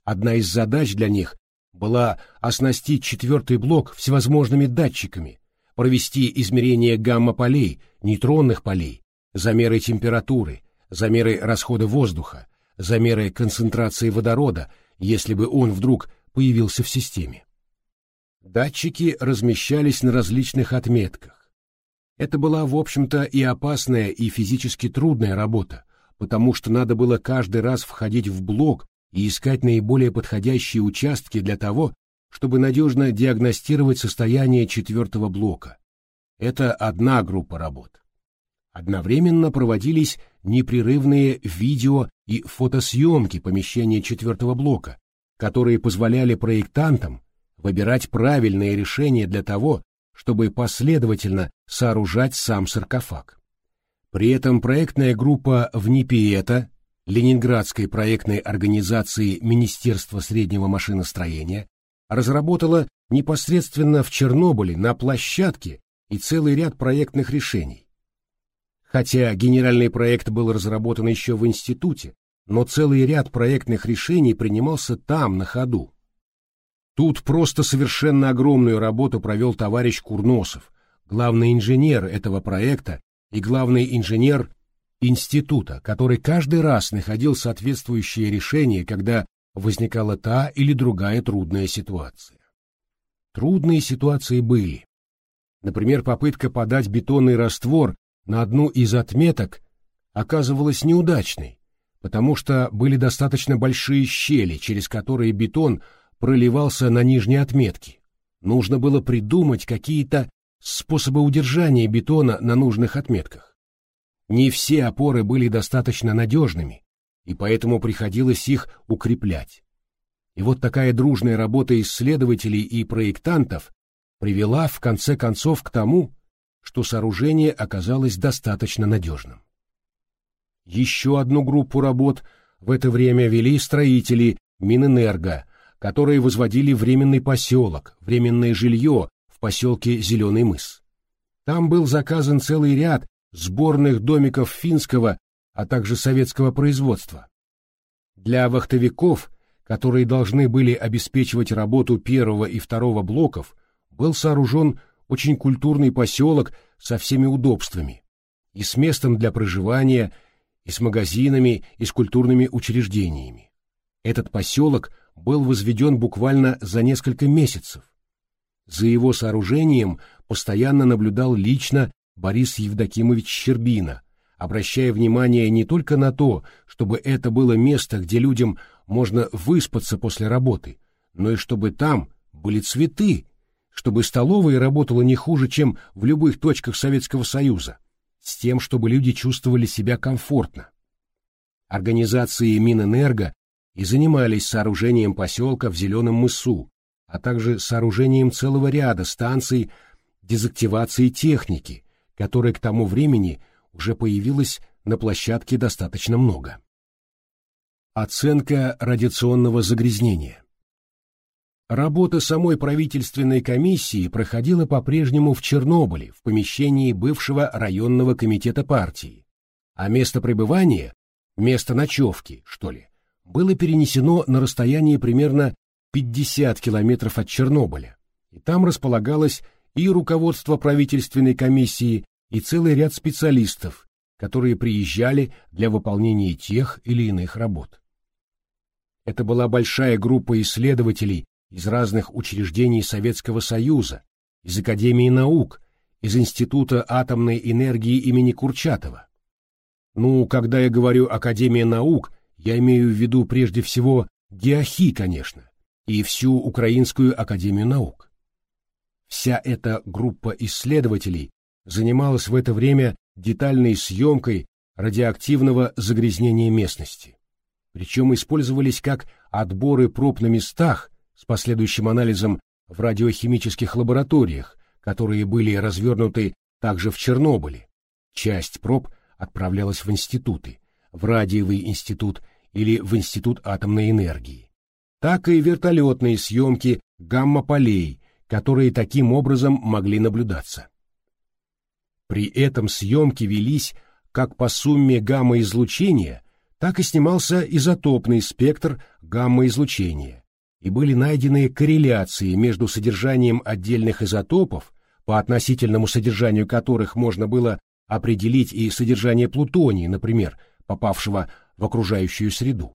Одна из задач для них была оснастить четвертый блок всевозможными датчиками, провести измерение гамма-полей, нейтронных полей, замеры температуры, замеры расхода воздуха, замеры концентрации водорода, если бы он вдруг появился в системе. Датчики размещались на различных отметках. Это была, в общем-то, и опасная, и физически трудная работа, потому что надо было каждый раз входить в блок и искать наиболее подходящие участки для того, чтобы надежно диагностировать состояние четвертого блока. Это одна группа работ. Одновременно проводились непрерывные видео и фотосъемки помещения четвертого блока, которые позволяли проектантам выбирать правильные решения для того, чтобы последовательно сооружать сам саркофаг. При этом проектная группа ВНИПИЭТа, Ленинградской проектной организации Министерства среднего машиностроения, разработала непосредственно в Чернобыле на площадке и целый ряд проектных решений, Хотя генеральный проект был разработан еще в институте, но целый ряд проектных решений принимался там, на ходу. Тут просто совершенно огромную работу провел товарищ Курносов, главный инженер этого проекта и главный инженер института, который каждый раз находил соответствующее решение, когда возникала та или другая трудная ситуация. Трудные ситуации были. Например, попытка подать бетонный раствор на одну из отметок оказывалась неудачной, потому что были достаточно большие щели, через которые бетон проливался на нижние отметки. Нужно было придумать какие-то способы удержания бетона на нужных отметках. Не все опоры были достаточно надежными, и поэтому приходилось их укреплять. И вот такая дружная работа исследователей и проектантов привела в конце концов к тому, что сооружение оказалось достаточно надежным. Еще одну группу работ в это время вели строители Минэнерго, которые возводили временный поселок, временное жилье в поселке Зеленый мыс. Там был заказан целый ряд сборных домиков финского, а также советского производства. Для вахтовиков, которые должны были обеспечивать работу первого и второго блоков, был сооружен очень культурный поселок со всеми удобствами, и с местом для проживания, и с магазинами, и с культурными учреждениями. Этот поселок был возведен буквально за несколько месяцев. За его сооружением постоянно наблюдал лично Борис Евдокимович Щербина, обращая внимание не только на то, чтобы это было место, где людям можно выспаться после работы, но и чтобы там были цветы, чтобы столовая работала не хуже, чем в любых точках Советского Союза, с тем, чтобы люди чувствовали себя комфортно. Организации Минэнерго и занимались сооружением поселка в Зеленом мысу, а также сооружением целого ряда станций дезактивации техники, которой к тому времени уже появилось на площадке достаточно много. Оценка радиационного загрязнения. Работа самой правительственной комиссии проходила по-прежнему в Чернобыле, в помещении бывшего районного комитета партии, а место пребывания, место ночевки, что ли, было перенесено на расстояние примерно 50 километров от Чернобыля, и там располагалось и руководство правительственной комиссии, и целый ряд специалистов, которые приезжали для выполнения тех или иных работ. Это была большая группа исследователей из разных учреждений Советского Союза, из Академии наук, из Института атомной энергии имени Курчатова. Ну, когда я говорю Академия наук, я имею в виду прежде всего ГеоХи, конечно, и всю Украинскую Академию наук. Вся эта группа исследователей занималась в это время детальной съемкой радиоактивного загрязнения местности. Причем использовались как отборы проб на местах с последующим анализом в радиохимических лабораториях, которые были развернуты также в Чернобыле. Часть проб отправлялась в институты, в радиовый институт или в институт атомной энергии. Так и вертолетные съемки гамма-полей, которые таким образом могли наблюдаться. При этом съемки велись как по сумме гамма-излучения, так и снимался изотопный спектр гамма-излучения, и были найдены корреляции между содержанием отдельных изотопов, по относительному содержанию которых можно было определить и содержание плутония, например, попавшего в окружающую среду.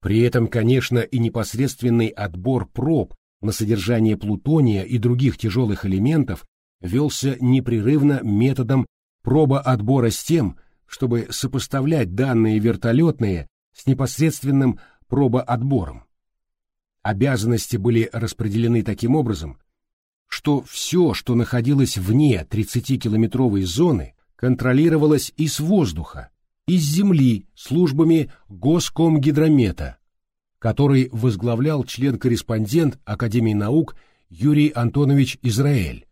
При этом, конечно, и непосредственный отбор проб на содержание плутония и других тяжелых элементов велся непрерывно методом проба-отбора с тем, чтобы сопоставлять данные вертолетные с непосредственным проба-отбором. Обязанности были распределены таким образом, что все, что находилось вне 30-километровой зоны, контролировалось из воздуха, из земли службами Госкомгидромета, который возглавлял член-корреспондент Академии наук Юрий Антонович Израиль,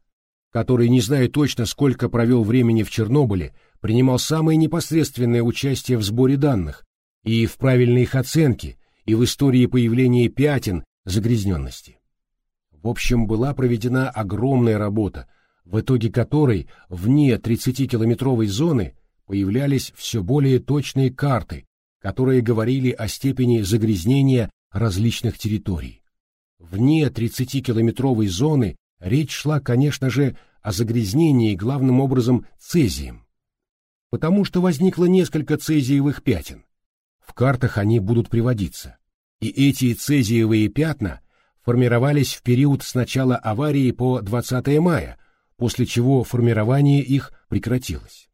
который, не зная точно, сколько провел времени в Чернобыле, принимал самое непосредственное участие в сборе данных и в правильной их оценке, и в истории появления пятен загрязненности. В общем, была проведена огромная работа, в итоге которой вне 30-километровой зоны появлялись все более точные карты, которые говорили о степени загрязнения различных территорий. Вне 30-километровой зоны речь шла, конечно же, о загрязнении главным образом цезием, потому что возникло несколько цезиевых пятен. В картах они будут приводиться. И эти цезиевые пятна формировались в период с начала аварии по 20 мая, после чего формирование их прекратилось.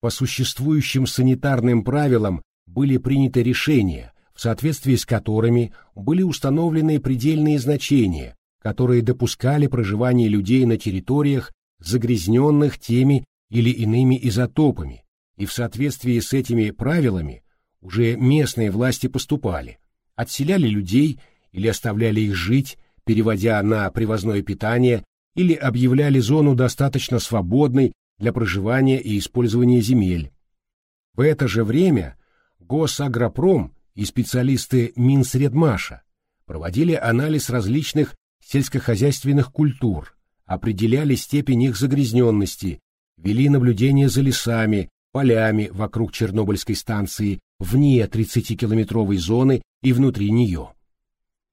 По существующим санитарным правилам были приняты решения, в соответствии с которыми были установлены предельные значения, которые допускали проживание людей на территориях, загрязненных теми или иными изотопами, и в соответствии с этими правилами уже местные власти поступали, отселяли людей или оставляли их жить, переводя на привозное питание, или объявляли зону достаточно свободной для проживания и использования земель. В это же время Госагропром и специалисты Минсредмаша проводили анализ различных сельскохозяйственных культур, определяли степень их загрязненности, вели наблюдение за лесами, полями вокруг Чернобыльской станции, вне 30-километровой зоны и внутри нее.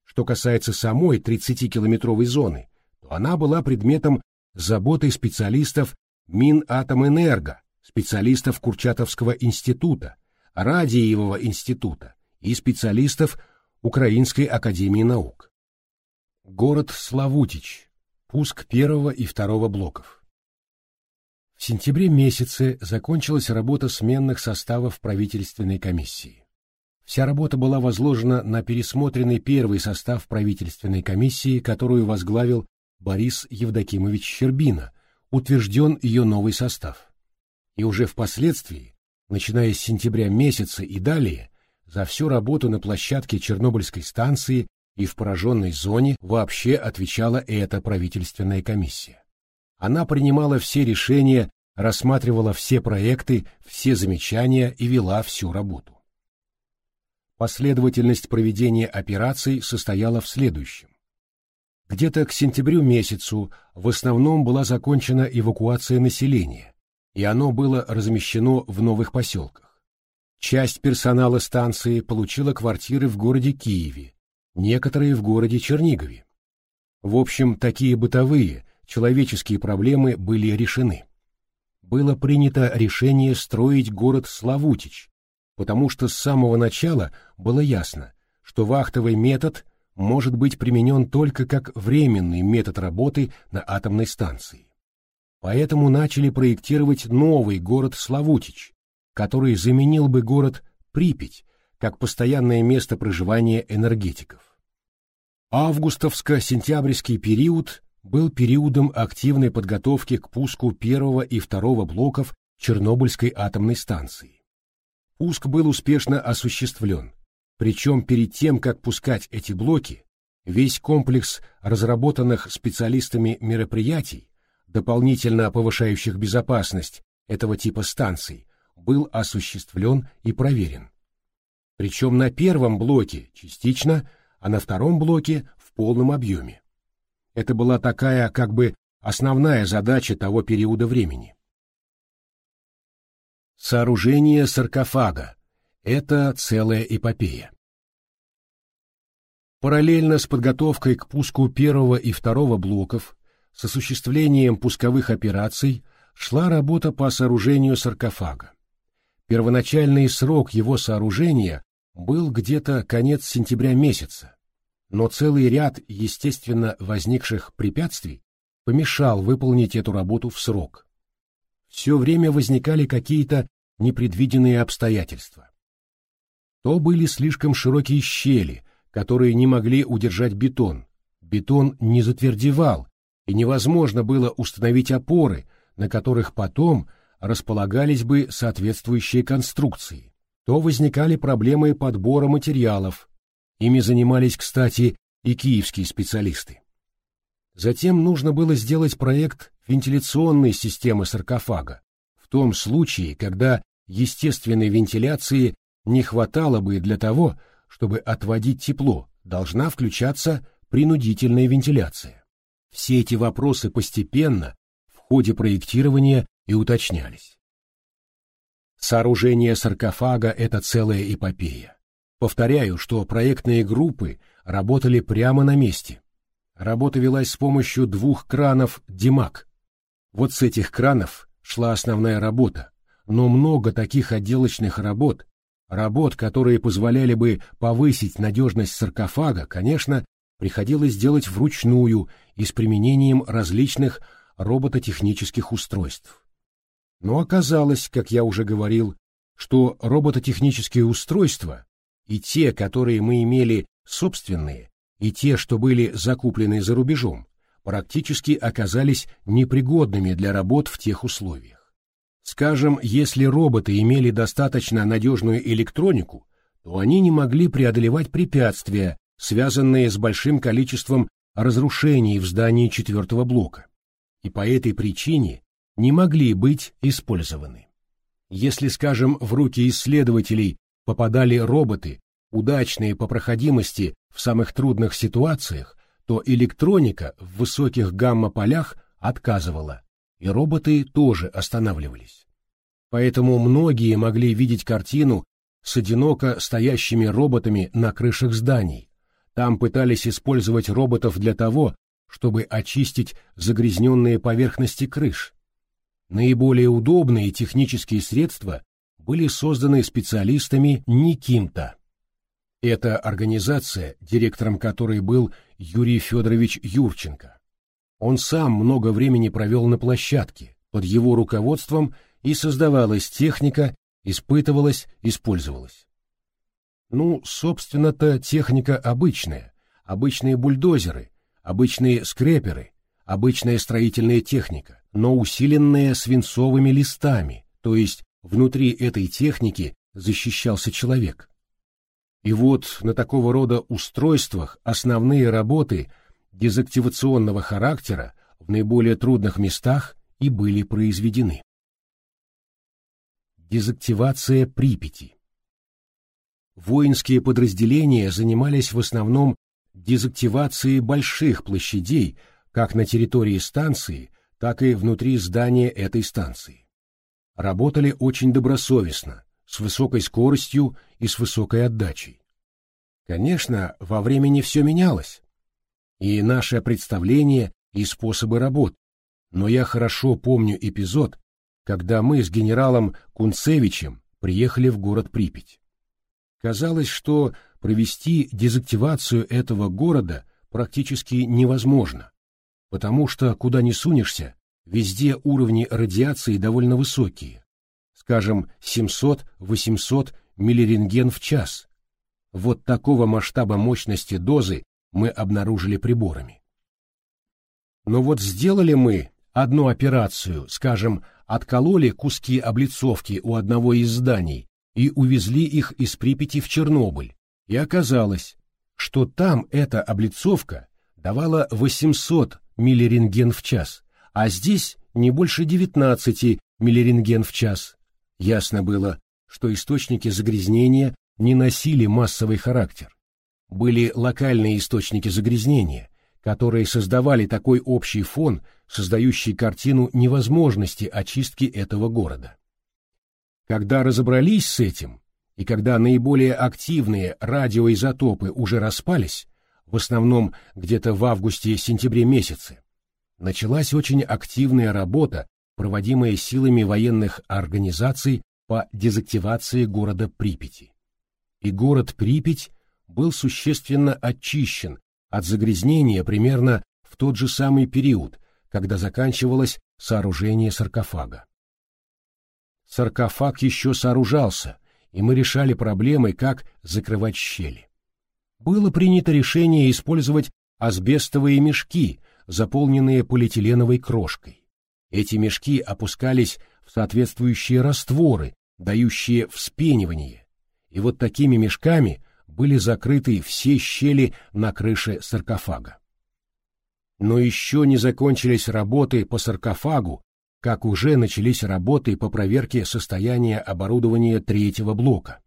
Что касается самой 30-километровой зоны, то она была предметом заботы специалистов Минатомэнерго, специалистов Курчатовского института, Радиевого института и специалистов Украинской академии наук. Город Славутич. Пуск первого и второго блоков. В сентябре месяце закончилась работа сменных составов правительственной комиссии. Вся работа была возложена на пересмотренный первый состав правительственной комиссии, которую возглавил Борис Евдокимович Щербина, утвержден ее новый состав. И уже впоследствии, начиная с сентября месяца и далее, за всю работу на площадке Чернобыльской станции и в пораженной зоне вообще отвечала эта правительственная комиссия. Она принимала все решения, рассматривала все проекты, все замечания и вела всю работу. Последовательность проведения операций состояла в следующем. Где-то к сентябрю месяцу в основном была закончена эвакуация населения, и оно было размещено в новых поселках. Часть персонала станции получила квартиры в городе Киеве, некоторые в городе Чернигове. В общем, такие бытовые, человеческие проблемы были решены. Было принято решение строить город Славутич, потому что с самого начала было ясно, что вахтовый метод может быть применен только как временный метод работы на атомной станции. Поэтому начали проектировать новый город Славутич, который заменил бы город Припять как постоянное место проживания энергетиков. Августовско-сентябрьский период был периодом активной подготовки к пуску первого и второго блоков Чернобыльской атомной станции. Пуск был успешно осуществлен, причем перед тем, как пускать эти блоки, весь комплекс разработанных специалистами мероприятий, дополнительно повышающих безопасность этого типа станций, был осуществлен и проверен. Причем на первом блоке частично, а на втором блоке в полном объеме. Это была такая, как бы, основная задача того периода времени. Сооружение саркофага – это целая эпопея. Параллельно с подготовкой к пуску первого и второго блоков, с осуществлением пусковых операций, шла работа по сооружению саркофага. Первоначальный срок его сооружения был где-то конец сентября месяца, но целый ряд естественно возникших препятствий помешал выполнить эту работу в срок все время возникали какие-то непредвиденные обстоятельства. То были слишком широкие щели, которые не могли удержать бетон, бетон не затвердевал, и невозможно было установить опоры, на которых потом располагались бы соответствующие конструкции. То возникали проблемы подбора материалов, ими занимались, кстати, и киевские специалисты. Затем нужно было сделать проект вентиляционной системы саркофага, в том случае, когда естественной вентиляции не хватало бы для того, чтобы отводить тепло, должна включаться принудительная вентиляция. Все эти вопросы постепенно в ходе проектирования и уточнялись. Сооружение саркофага – это целая эпопея. Повторяю, что проектные группы работали прямо на месте – Работа велась с помощью двух кранов «Димак». Вот с этих кранов шла основная работа, но много таких отделочных работ, работ, которые позволяли бы повысить надежность саркофага, конечно, приходилось делать вручную и с применением различных робототехнических устройств. Но оказалось, как я уже говорил, что робототехнические устройства и те, которые мы имели собственные, и те, что были закуплены за рубежом, практически оказались непригодными для работ в тех условиях. Скажем, если роботы имели достаточно надежную электронику, то они не могли преодолевать препятствия, связанные с большим количеством разрушений в здании четвертого блока, и по этой причине не могли быть использованы. Если, скажем, в руки исследователей попадали роботы, удачные по проходимости в самых трудных ситуациях, то электроника в высоких гамма-полях отказывала, и роботы тоже останавливались. Поэтому многие могли видеть картину с одиноко стоящими роботами на крышах зданий. Там пытались использовать роботов для того, чтобы очистить загрязненные поверхности крыш. Наиболее удобные технические средства были созданы специалистами Никимта. Эта организация, директором которой был Юрий Федорович Юрченко. Он сам много времени провел на площадке, под его руководством и создавалась техника, испытывалась, использовалась. Ну, собственно-то, техника обычная, обычные бульдозеры, обычные скреперы, обычная строительная техника, но усиленная свинцовыми листами, то есть внутри этой техники защищался человек. И вот на такого рода устройствах основные работы дезактивационного характера в наиболее трудных местах и были произведены. Дезактивация Припяти воинские подразделения занимались в основном дезактивацией больших площадей как на территории станции, так и внутри здания этой станции. Работали очень добросовестно, с высокой скоростью и с высокой отдачей. Конечно, во времени все менялось, и наше представление, и способы работ, но я хорошо помню эпизод, когда мы с генералом Кунцевичем приехали в город Припять. Казалось, что провести дезактивацию этого города практически невозможно, потому что куда ни сунешься, везде уровни радиации довольно высокие, скажем, 700-800 миллирентген в час. Вот такого масштаба мощности дозы мы обнаружили приборами. Но вот сделали мы одну операцию, скажем, откололи куски облицовки у одного из зданий и увезли их из Припяти в Чернобыль, и оказалось, что там эта облицовка давала 800 миллирентген в час, а здесь не больше 19 миллирентген в час. Ясно было, что источники загрязнения не носили массовый характер. Были локальные источники загрязнения, которые создавали такой общий фон, создающий картину невозможности очистки этого города. Когда разобрались с этим, и когда наиболее активные радиоизотопы уже распались, в основном где-то в августе-сентябре месяце, началась очень активная работа, проводимая силами военных организаций по дезактивации города Припяти. И город Припять был существенно очищен от загрязнения примерно в тот же самый период, когда заканчивалось сооружение саркофага. Саркофаг еще сооружался, и мы решали проблемы, как закрывать щели. Было принято решение использовать асбестовые мешки, заполненные полиэтиленовой крошкой. Эти мешки опускались в соответствующие растворы, дающие вспенивание, и вот такими мешками были закрыты все щели на крыше саркофага. Но еще не закончились работы по саркофагу, как уже начались работы по проверке состояния оборудования третьего блока.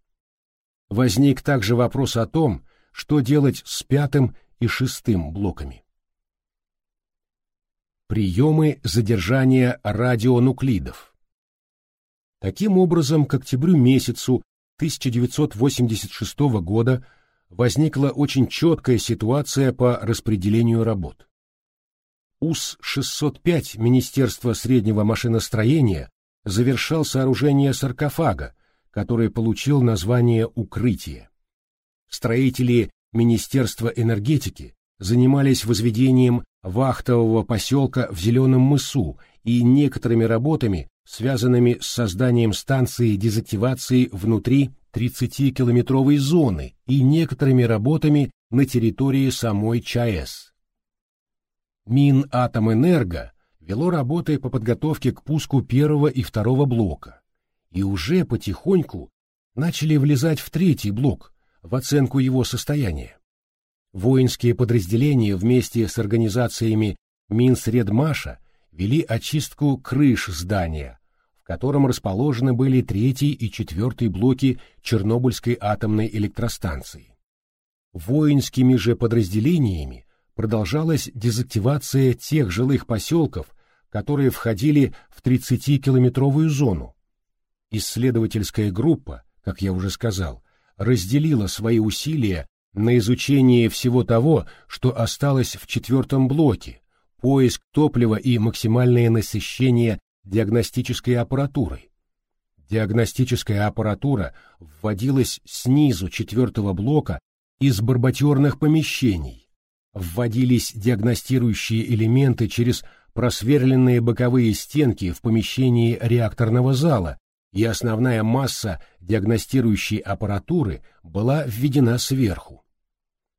Возник также вопрос о том, что делать с пятым и шестым блоками. Приемы задержания радионуклидов. Таким образом, к октябрю месяцу 1986 года возникла очень четкая ситуация по распределению работ. УС-605 Министерства среднего машиностроения завершал сооружение саркофага, который получил название «Укрытие». Строители Министерства энергетики занимались возведением вахтового поселка в Зеленом мысу и некоторыми работами, связанными с созданием станции дезактивации внутри 30-километровой зоны и некоторыми работами на территории самой ЧАЭС. Минатомэнерго вело работы по подготовке к пуску первого и второго блока, и уже потихоньку начали влезать в третий блок, в оценку его состояния. Воинские подразделения вместе с организациями Минсредмаша вели очистку крыш здания, котором расположены были третий и четвертый блоки Чернобыльской атомной электростанции. Воинскими же подразделениями продолжалась дезактивация тех жилых поселков, которые входили в 30-километровую зону. Исследовательская группа, как я уже сказал, разделила свои усилия на изучение всего того, что осталось в четвертом блоке, поиск топлива и максимальное насыщение диагностической аппаратурой. Диагностическая аппаратура вводилась снизу четвертого блока из барботерных помещений. Вводились диагностирующие элементы через просверленные боковые стенки в помещении реакторного зала, и основная масса диагностирующей аппаратуры была введена сверху.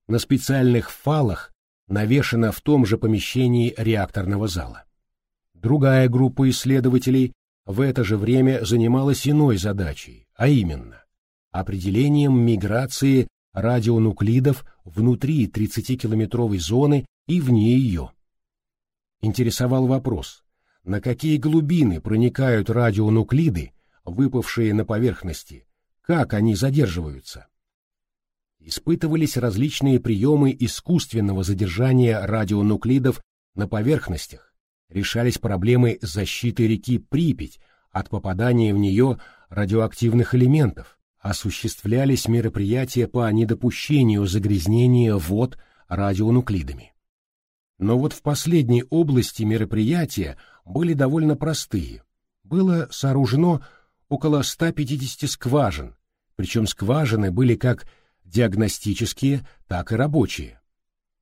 На специальных фалах навешана в том же помещении реакторного зала. Другая группа исследователей в это же время занималась иной задачей, а именно определением миграции радионуклидов внутри 30-километровой зоны и вне ее. Интересовал вопрос, на какие глубины проникают радионуклиды выпавшие на поверхности, как они задерживаются, испытывались различные приемы искусственного задержания радионуклидов на поверхностях, решались проблемы защиты реки Припять от попадания в нее радиоактивных элементов, осуществлялись мероприятия по недопущению загрязнения вод радионуклидами. Но вот в последней области мероприятия были довольно простые. Было сооружено около 150 скважин, причем скважины были как диагностические, так и рабочие.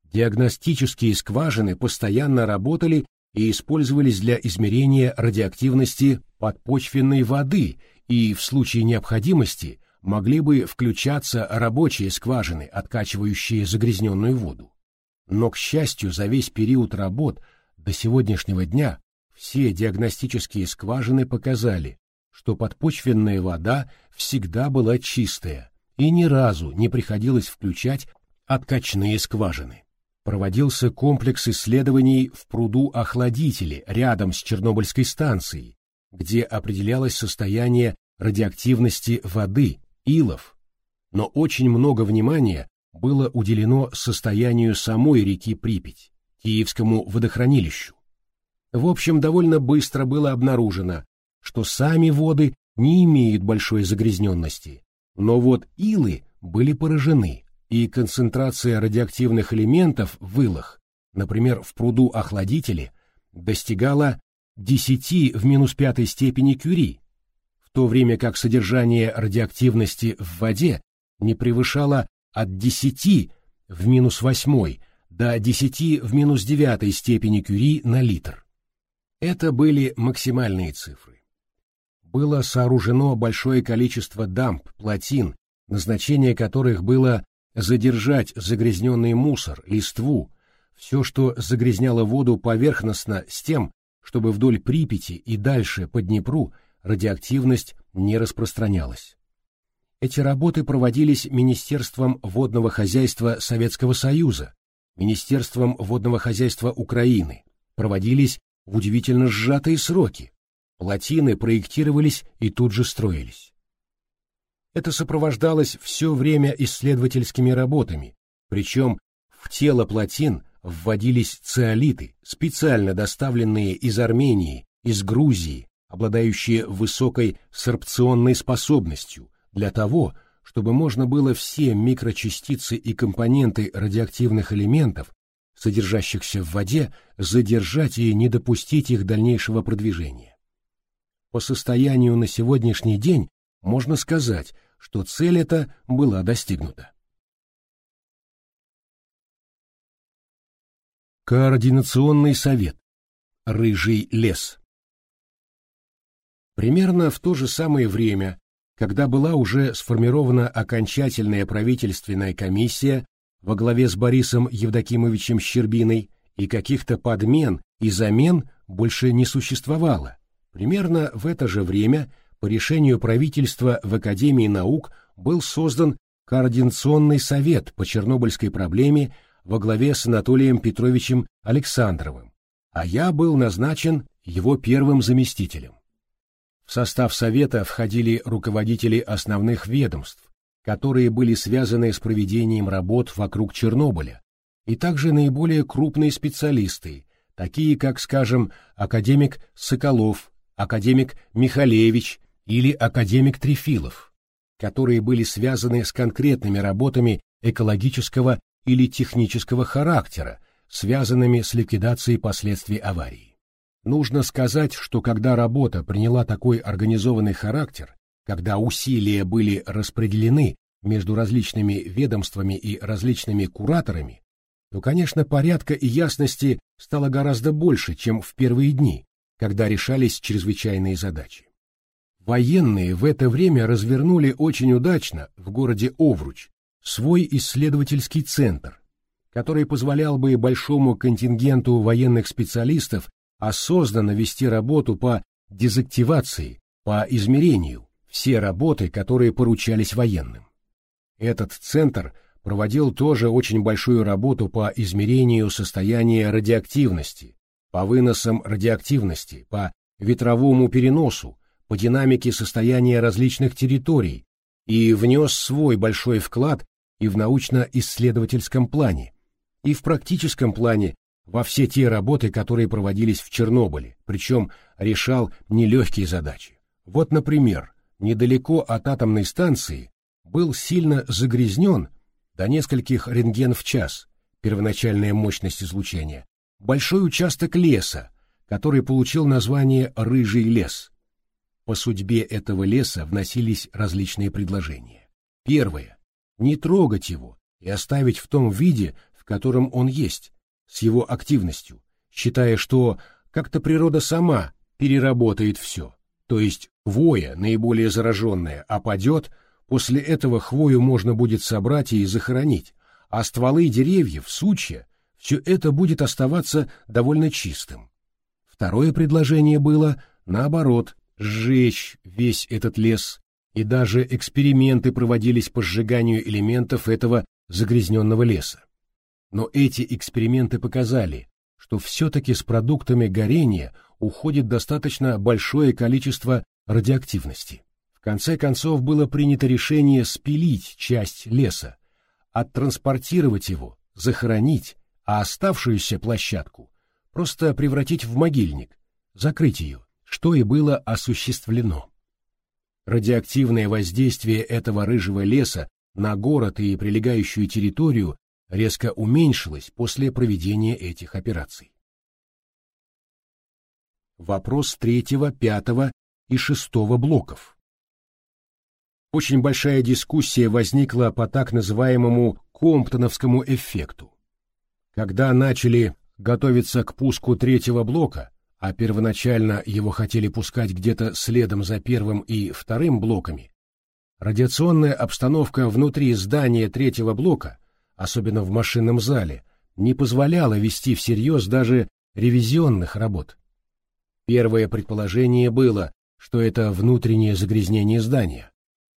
Диагностические скважины постоянно работали и использовались для измерения радиоактивности подпочвенной воды и, в случае необходимости, могли бы включаться рабочие скважины, откачивающие загрязненную воду. Но, к счастью, за весь период работ до сегодняшнего дня все диагностические скважины показали, что подпочвенная вода всегда была чистая, и ни разу не приходилось включать откачные скважины. Проводился комплекс исследований в пруду охладители рядом с Чернобыльской станцией, где определялось состояние радиоактивности воды, илов, но очень много внимания было уделено состоянию самой реки Припять, Киевскому водохранилищу. В общем, довольно быстро было обнаружено, что сами воды не имеют большой загрязненности, но вот илы были поражены, и концентрация радиоактивных элементов в илах, например, в пруду охладители, достигала 10 в минус пятой степени Кюри, в то время как содержание радиоактивности в воде не превышало от 10 в минус восьмой до 10 в минус девятой степени Кюри на литр. Это были максимальные цифры. Было сооружено большое количество дамб, плотин, назначение которых было задержать загрязненный мусор, листву, все, что загрязняло воду поверхностно с тем, чтобы вдоль Припяти и дальше по Днепру радиоактивность не распространялась. Эти работы проводились Министерством водного хозяйства Советского Союза, Министерством водного хозяйства Украины, проводились в удивительно сжатые сроки. Плотины проектировались и тут же строились. Это сопровождалось все время исследовательскими работами, причем в тело плотин вводились циолиты, специально доставленные из Армении, из Грузии, обладающие высокой сорбционной способностью, для того, чтобы можно было все микрочастицы и компоненты радиоактивных элементов, содержащихся в воде, задержать и не допустить их дальнейшего продвижения. По состоянию на сегодняшний день можно сказать, что цель эта была достигнута. Координационный совет. Рыжий лес. Примерно в то же самое время, когда была уже сформирована окончательная правительственная комиссия во главе с Борисом Евдокимовичем Щербиной, и каких-то подмен и замен больше не существовало, примерно в это же время по решению правительства в Академии наук был создан Координационный совет по чернобыльской проблеме во главе с Анатолием Петровичем Александровым, а я был назначен его первым заместителем. В состав совета входили руководители основных ведомств, которые были связаны с проведением работ вокруг Чернобыля, и также наиболее крупные специалисты, такие как, скажем, академик Соколов, академик Михалевич или академик Трефилов, которые были связаны с конкретными работами экологического или технического характера, связанными с ликвидацией последствий аварии. Нужно сказать, что когда работа приняла такой организованный характер, когда усилия были распределены между различными ведомствами и различными кураторами, то, конечно, порядка и ясности стало гораздо больше, чем в первые дни, когда решались чрезвычайные задачи. Военные в это время развернули очень удачно в городе Овруч свой исследовательский центр, который позволял бы большому контингенту военных специалистов осознанно вести работу по дезактивации, по измерению, все работы, которые поручались военным. Этот центр проводил тоже очень большую работу по измерению состояния радиоактивности, по выносам радиоактивности, по ветровому переносу, по динамике состояния различных территорий и внес свой большой вклад и в научно-исследовательском плане, и в практическом плане во все те работы, которые проводились в Чернобыле, причем решал нелегкие задачи. Вот, например, недалеко от атомной станции был сильно загрязнен до нескольких рентген в час, первоначальная мощность излучения, большой участок леса, который получил название «Рыжий лес». По судьбе этого леса вносились различные предложения. Первое – не трогать его и оставить в том виде, в котором он есть, с его активностью, считая, что как-то природа сама переработает все, то есть хвоя, наиболее зараженная, опадет, после этого хвою можно будет собрать и захоронить, а стволы деревьев, сучья, все это будет оставаться довольно чистым. Второе предложение было, наоборот, сжечь весь этот лес, и даже эксперименты проводились по сжиганию элементов этого загрязненного леса. Но эти эксперименты показали, что все-таки с продуктами горения уходит достаточно большое количество радиоактивности. В конце концов было принято решение спилить часть леса, оттранспортировать его, захоронить, а оставшуюся площадку просто превратить в могильник, закрыть ее, что и было осуществлено. Радиоактивное воздействие этого рыжего леса на город и прилегающую территорию резко уменьшилось после проведения этих операций. Вопрос третьего, пятого и шестого блоков. Очень большая дискуссия возникла по так называемому Комптоновскому эффекту. Когда начали готовиться к пуску третьего блока, а первоначально его хотели пускать где-то следом за первым и вторым блоками, радиационная обстановка внутри здания третьего блока особенно в машинном зале, не позволяло вести всерьез даже ревизионных работ. Первое предположение было, что это внутреннее загрязнение здания.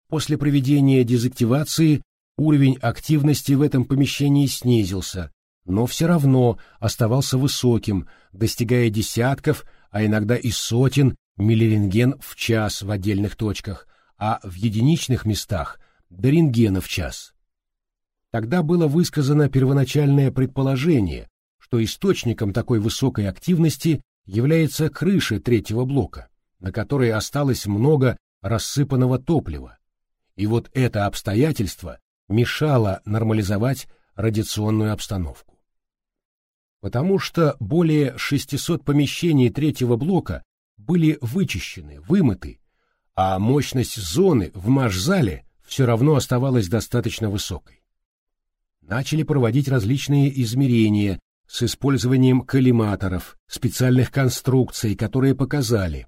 После проведения дезактивации уровень активности в этом помещении снизился, но все равно оставался высоким, достигая десятков, а иногда и сотен миллирентген в час в отдельных точках, а в единичных местах до рентгена в час. Тогда было высказано первоначальное предположение, что источником такой высокой активности является крыша третьего блока, на которой осталось много рассыпанного топлива. И вот это обстоятельство мешало нормализовать радиационную обстановку. Потому что более 600 помещений третьего блока были вычищены, вымыты, а мощность зоны в маш-зале все равно оставалась достаточно высокой начали проводить различные измерения с использованием коллиматоров, специальных конструкций, которые показали,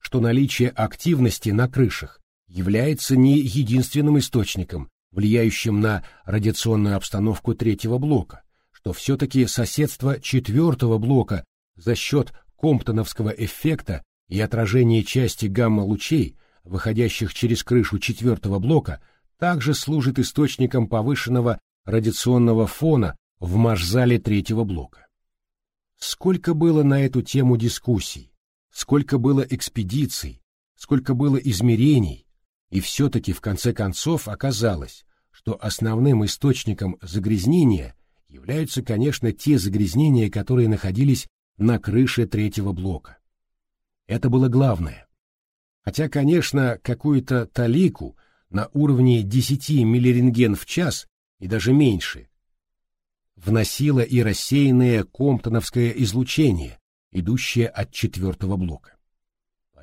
что наличие активности на крышах является не единственным источником, влияющим на радиационную обстановку третьего блока, что все-таки соседство четвертого блока за счет комптоновского эффекта и отражения части гамма-лучей, выходящих через крышу четвертого блока, также служит источником повышенного радиационного фона в марш-зале третьего блока. Сколько было на эту тему дискуссий, сколько было экспедиций, сколько было измерений, и все-таки в конце концов оказалось, что основным источником загрязнения являются, конечно, те загрязнения, которые находились на крыше третьего блока. Это было главное. Хотя, конечно, какую-то талику на уровне 10 миллирентген в час и даже меньше, вносило и рассеянное комптоновское излучение, идущее от четвертого блока.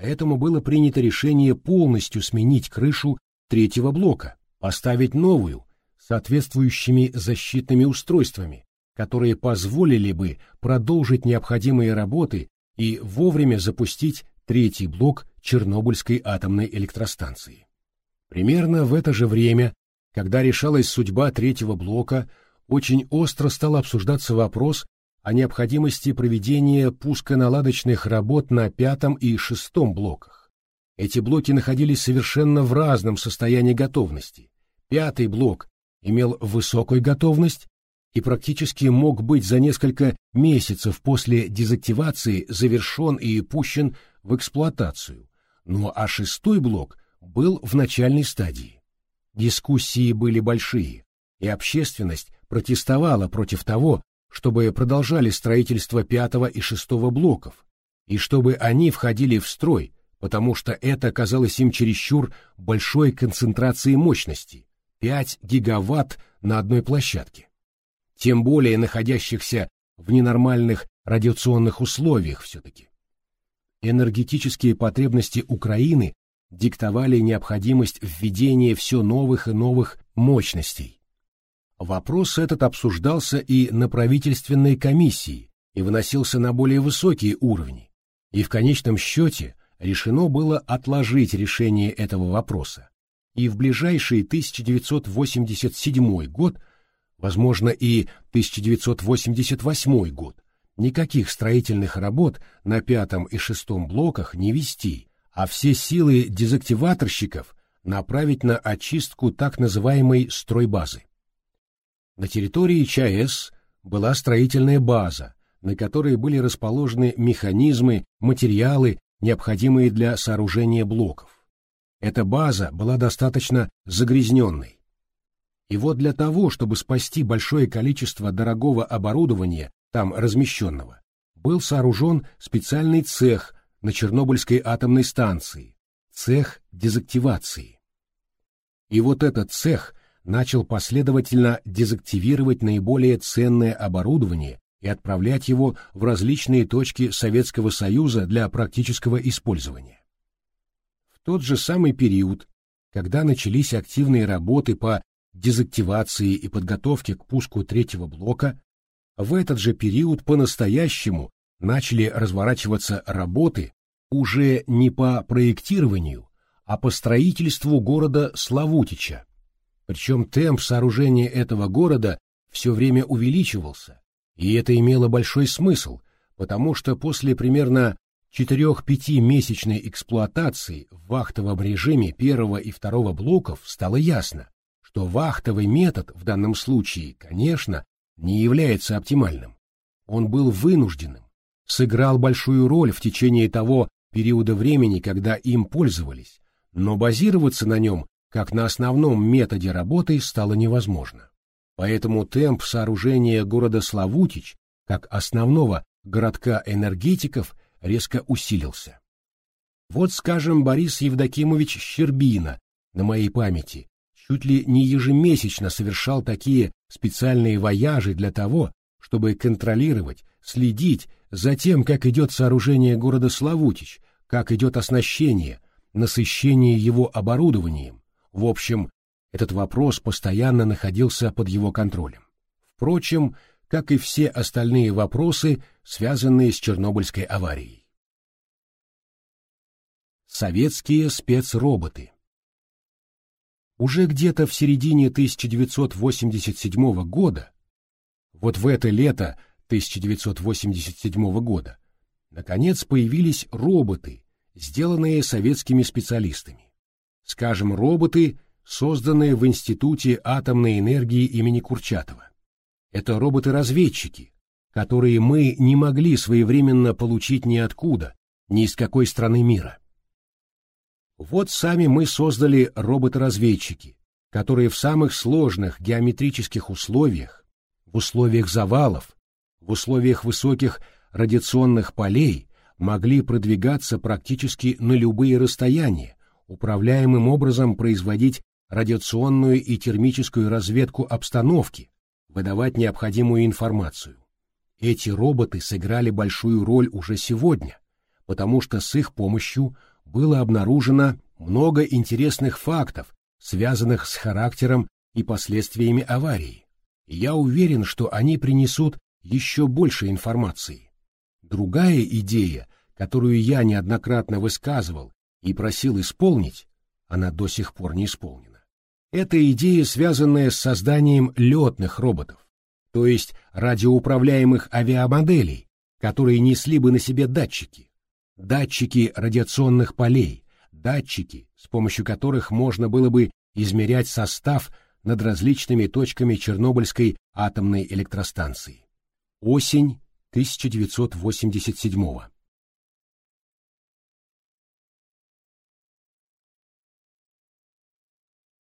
Поэтому было принято решение полностью сменить крышу третьего блока, поставить новую, соответствующими защитными устройствами, которые позволили бы продолжить необходимые работы и вовремя запустить третий блок Чернобыльской атомной электростанции. Примерно в это же время когда решалась судьба третьего блока, очень остро стал обсуждаться вопрос о необходимости проведения пусконаладочных работ на пятом и шестом блоках. Эти блоки находились совершенно в разном состоянии готовности. Пятый блок имел высокую готовность и практически мог быть за несколько месяцев после дезактивации завершен и пущен в эксплуатацию, ну а шестой блок был в начальной стадии. Дискуссии были большие, и общественность протестовала против того, чтобы продолжали строительство пятого и шестого блоков, и чтобы они входили в строй, потому что это казалось им чересчур большой концентрацией мощности – 5 гигаватт на одной площадке. Тем более находящихся в ненормальных радиационных условиях все-таки. Энергетические потребности Украины диктовали необходимость введения все новых и новых мощностей. Вопрос этот обсуждался и на правительственной комиссии и выносился на более высокие уровни, и в конечном счете решено было отложить решение этого вопроса, и в ближайший 1987 год, возможно и 1988 год, никаких строительных работ на пятом и шестом блоках не вести, а все силы дезактиваторщиков направить на очистку так называемой стройбазы. На территории ЧАЭС была строительная база, на которой были расположены механизмы, материалы, необходимые для сооружения блоков. Эта база была достаточно загрязненной. И вот для того, чтобы спасти большое количество дорогого оборудования, там размещенного, был сооружен специальный цех на Чернобыльской атомной станции, цех дезактивации. И вот этот цех начал последовательно дезактивировать наиболее ценное оборудование и отправлять его в различные точки Советского Союза для практического использования. В тот же самый период, когда начались активные работы по дезактивации и подготовке к пуску третьего блока, в этот же период по-настоящему начали разворачиваться работы уже не по проектированию, а по строительству города Славутича. Причем темп сооружения этого города все время увеличивался, и это имело большой смысл, потому что после примерно 4-5 месячной эксплуатации в вахтовом режиме первого и второго блоков стало ясно, что вахтовый метод в данном случае, конечно, не является оптимальным. Он был вынужденным, сыграл большую роль в течение того периода времени, когда им пользовались, но базироваться на нем, как на основном методе работы, стало невозможно. Поэтому темп сооружения города Славутич, как основного городка энергетиков, резко усилился. Вот, скажем, Борис Евдокимович Щербина, на моей памяти, чуть ли не ежемесячно совершал такие специальные вояжи для того, чтобы контролировать, следить за тем, как идет сооружение города Славутич, как идет оснащение, насыщение его оборудованием, в общем, этот вопрос постоянно находился под его контролем. Впрочем, как и все остальные вопросы, связанные с Чернобыльской аварией. Советские спецроботы Уже где-то в середине 1987 года, вот в это лето 1987 года, наконец появились роботы, сделанные советскими специалистами. Скажем, роботы – созданные в Институте атомной энергии имени Курчатова. Это роботы-разведчики, которые мы не могли своевременно получить ниоткуда, ни из какой страны мира. Вот сами мы создали роботы-разведчики, которые в самых сложных геометрических условиях, в условиях завалов, в условиях высоких радиационных полей могли продвигаться практически на любые расстояния, управляемым образом производить радиационную и термическую разведку обстановки, выдавать необходимую информацию. Эти роботы сыграли большую роль уже сегодня, потому что с их помощью было обнаружено много интересных фактов, связанных с характером и последствиями аварии. я уверен, что они принесут еще больше информации. Другая идея, которую я неоднократно высказывал и просил исполнить, она до сих пор не исполнена. Это идея, связанная с созданием летных роботов, то есть радиоуправляемых авиамоделей, которые несли бы на себе датчики, датчики радиационных полей, датчики, с помощью которых можно было бы измерять состав над различными точками Чернобыльской атомной электростанции. Осень 1987 -го.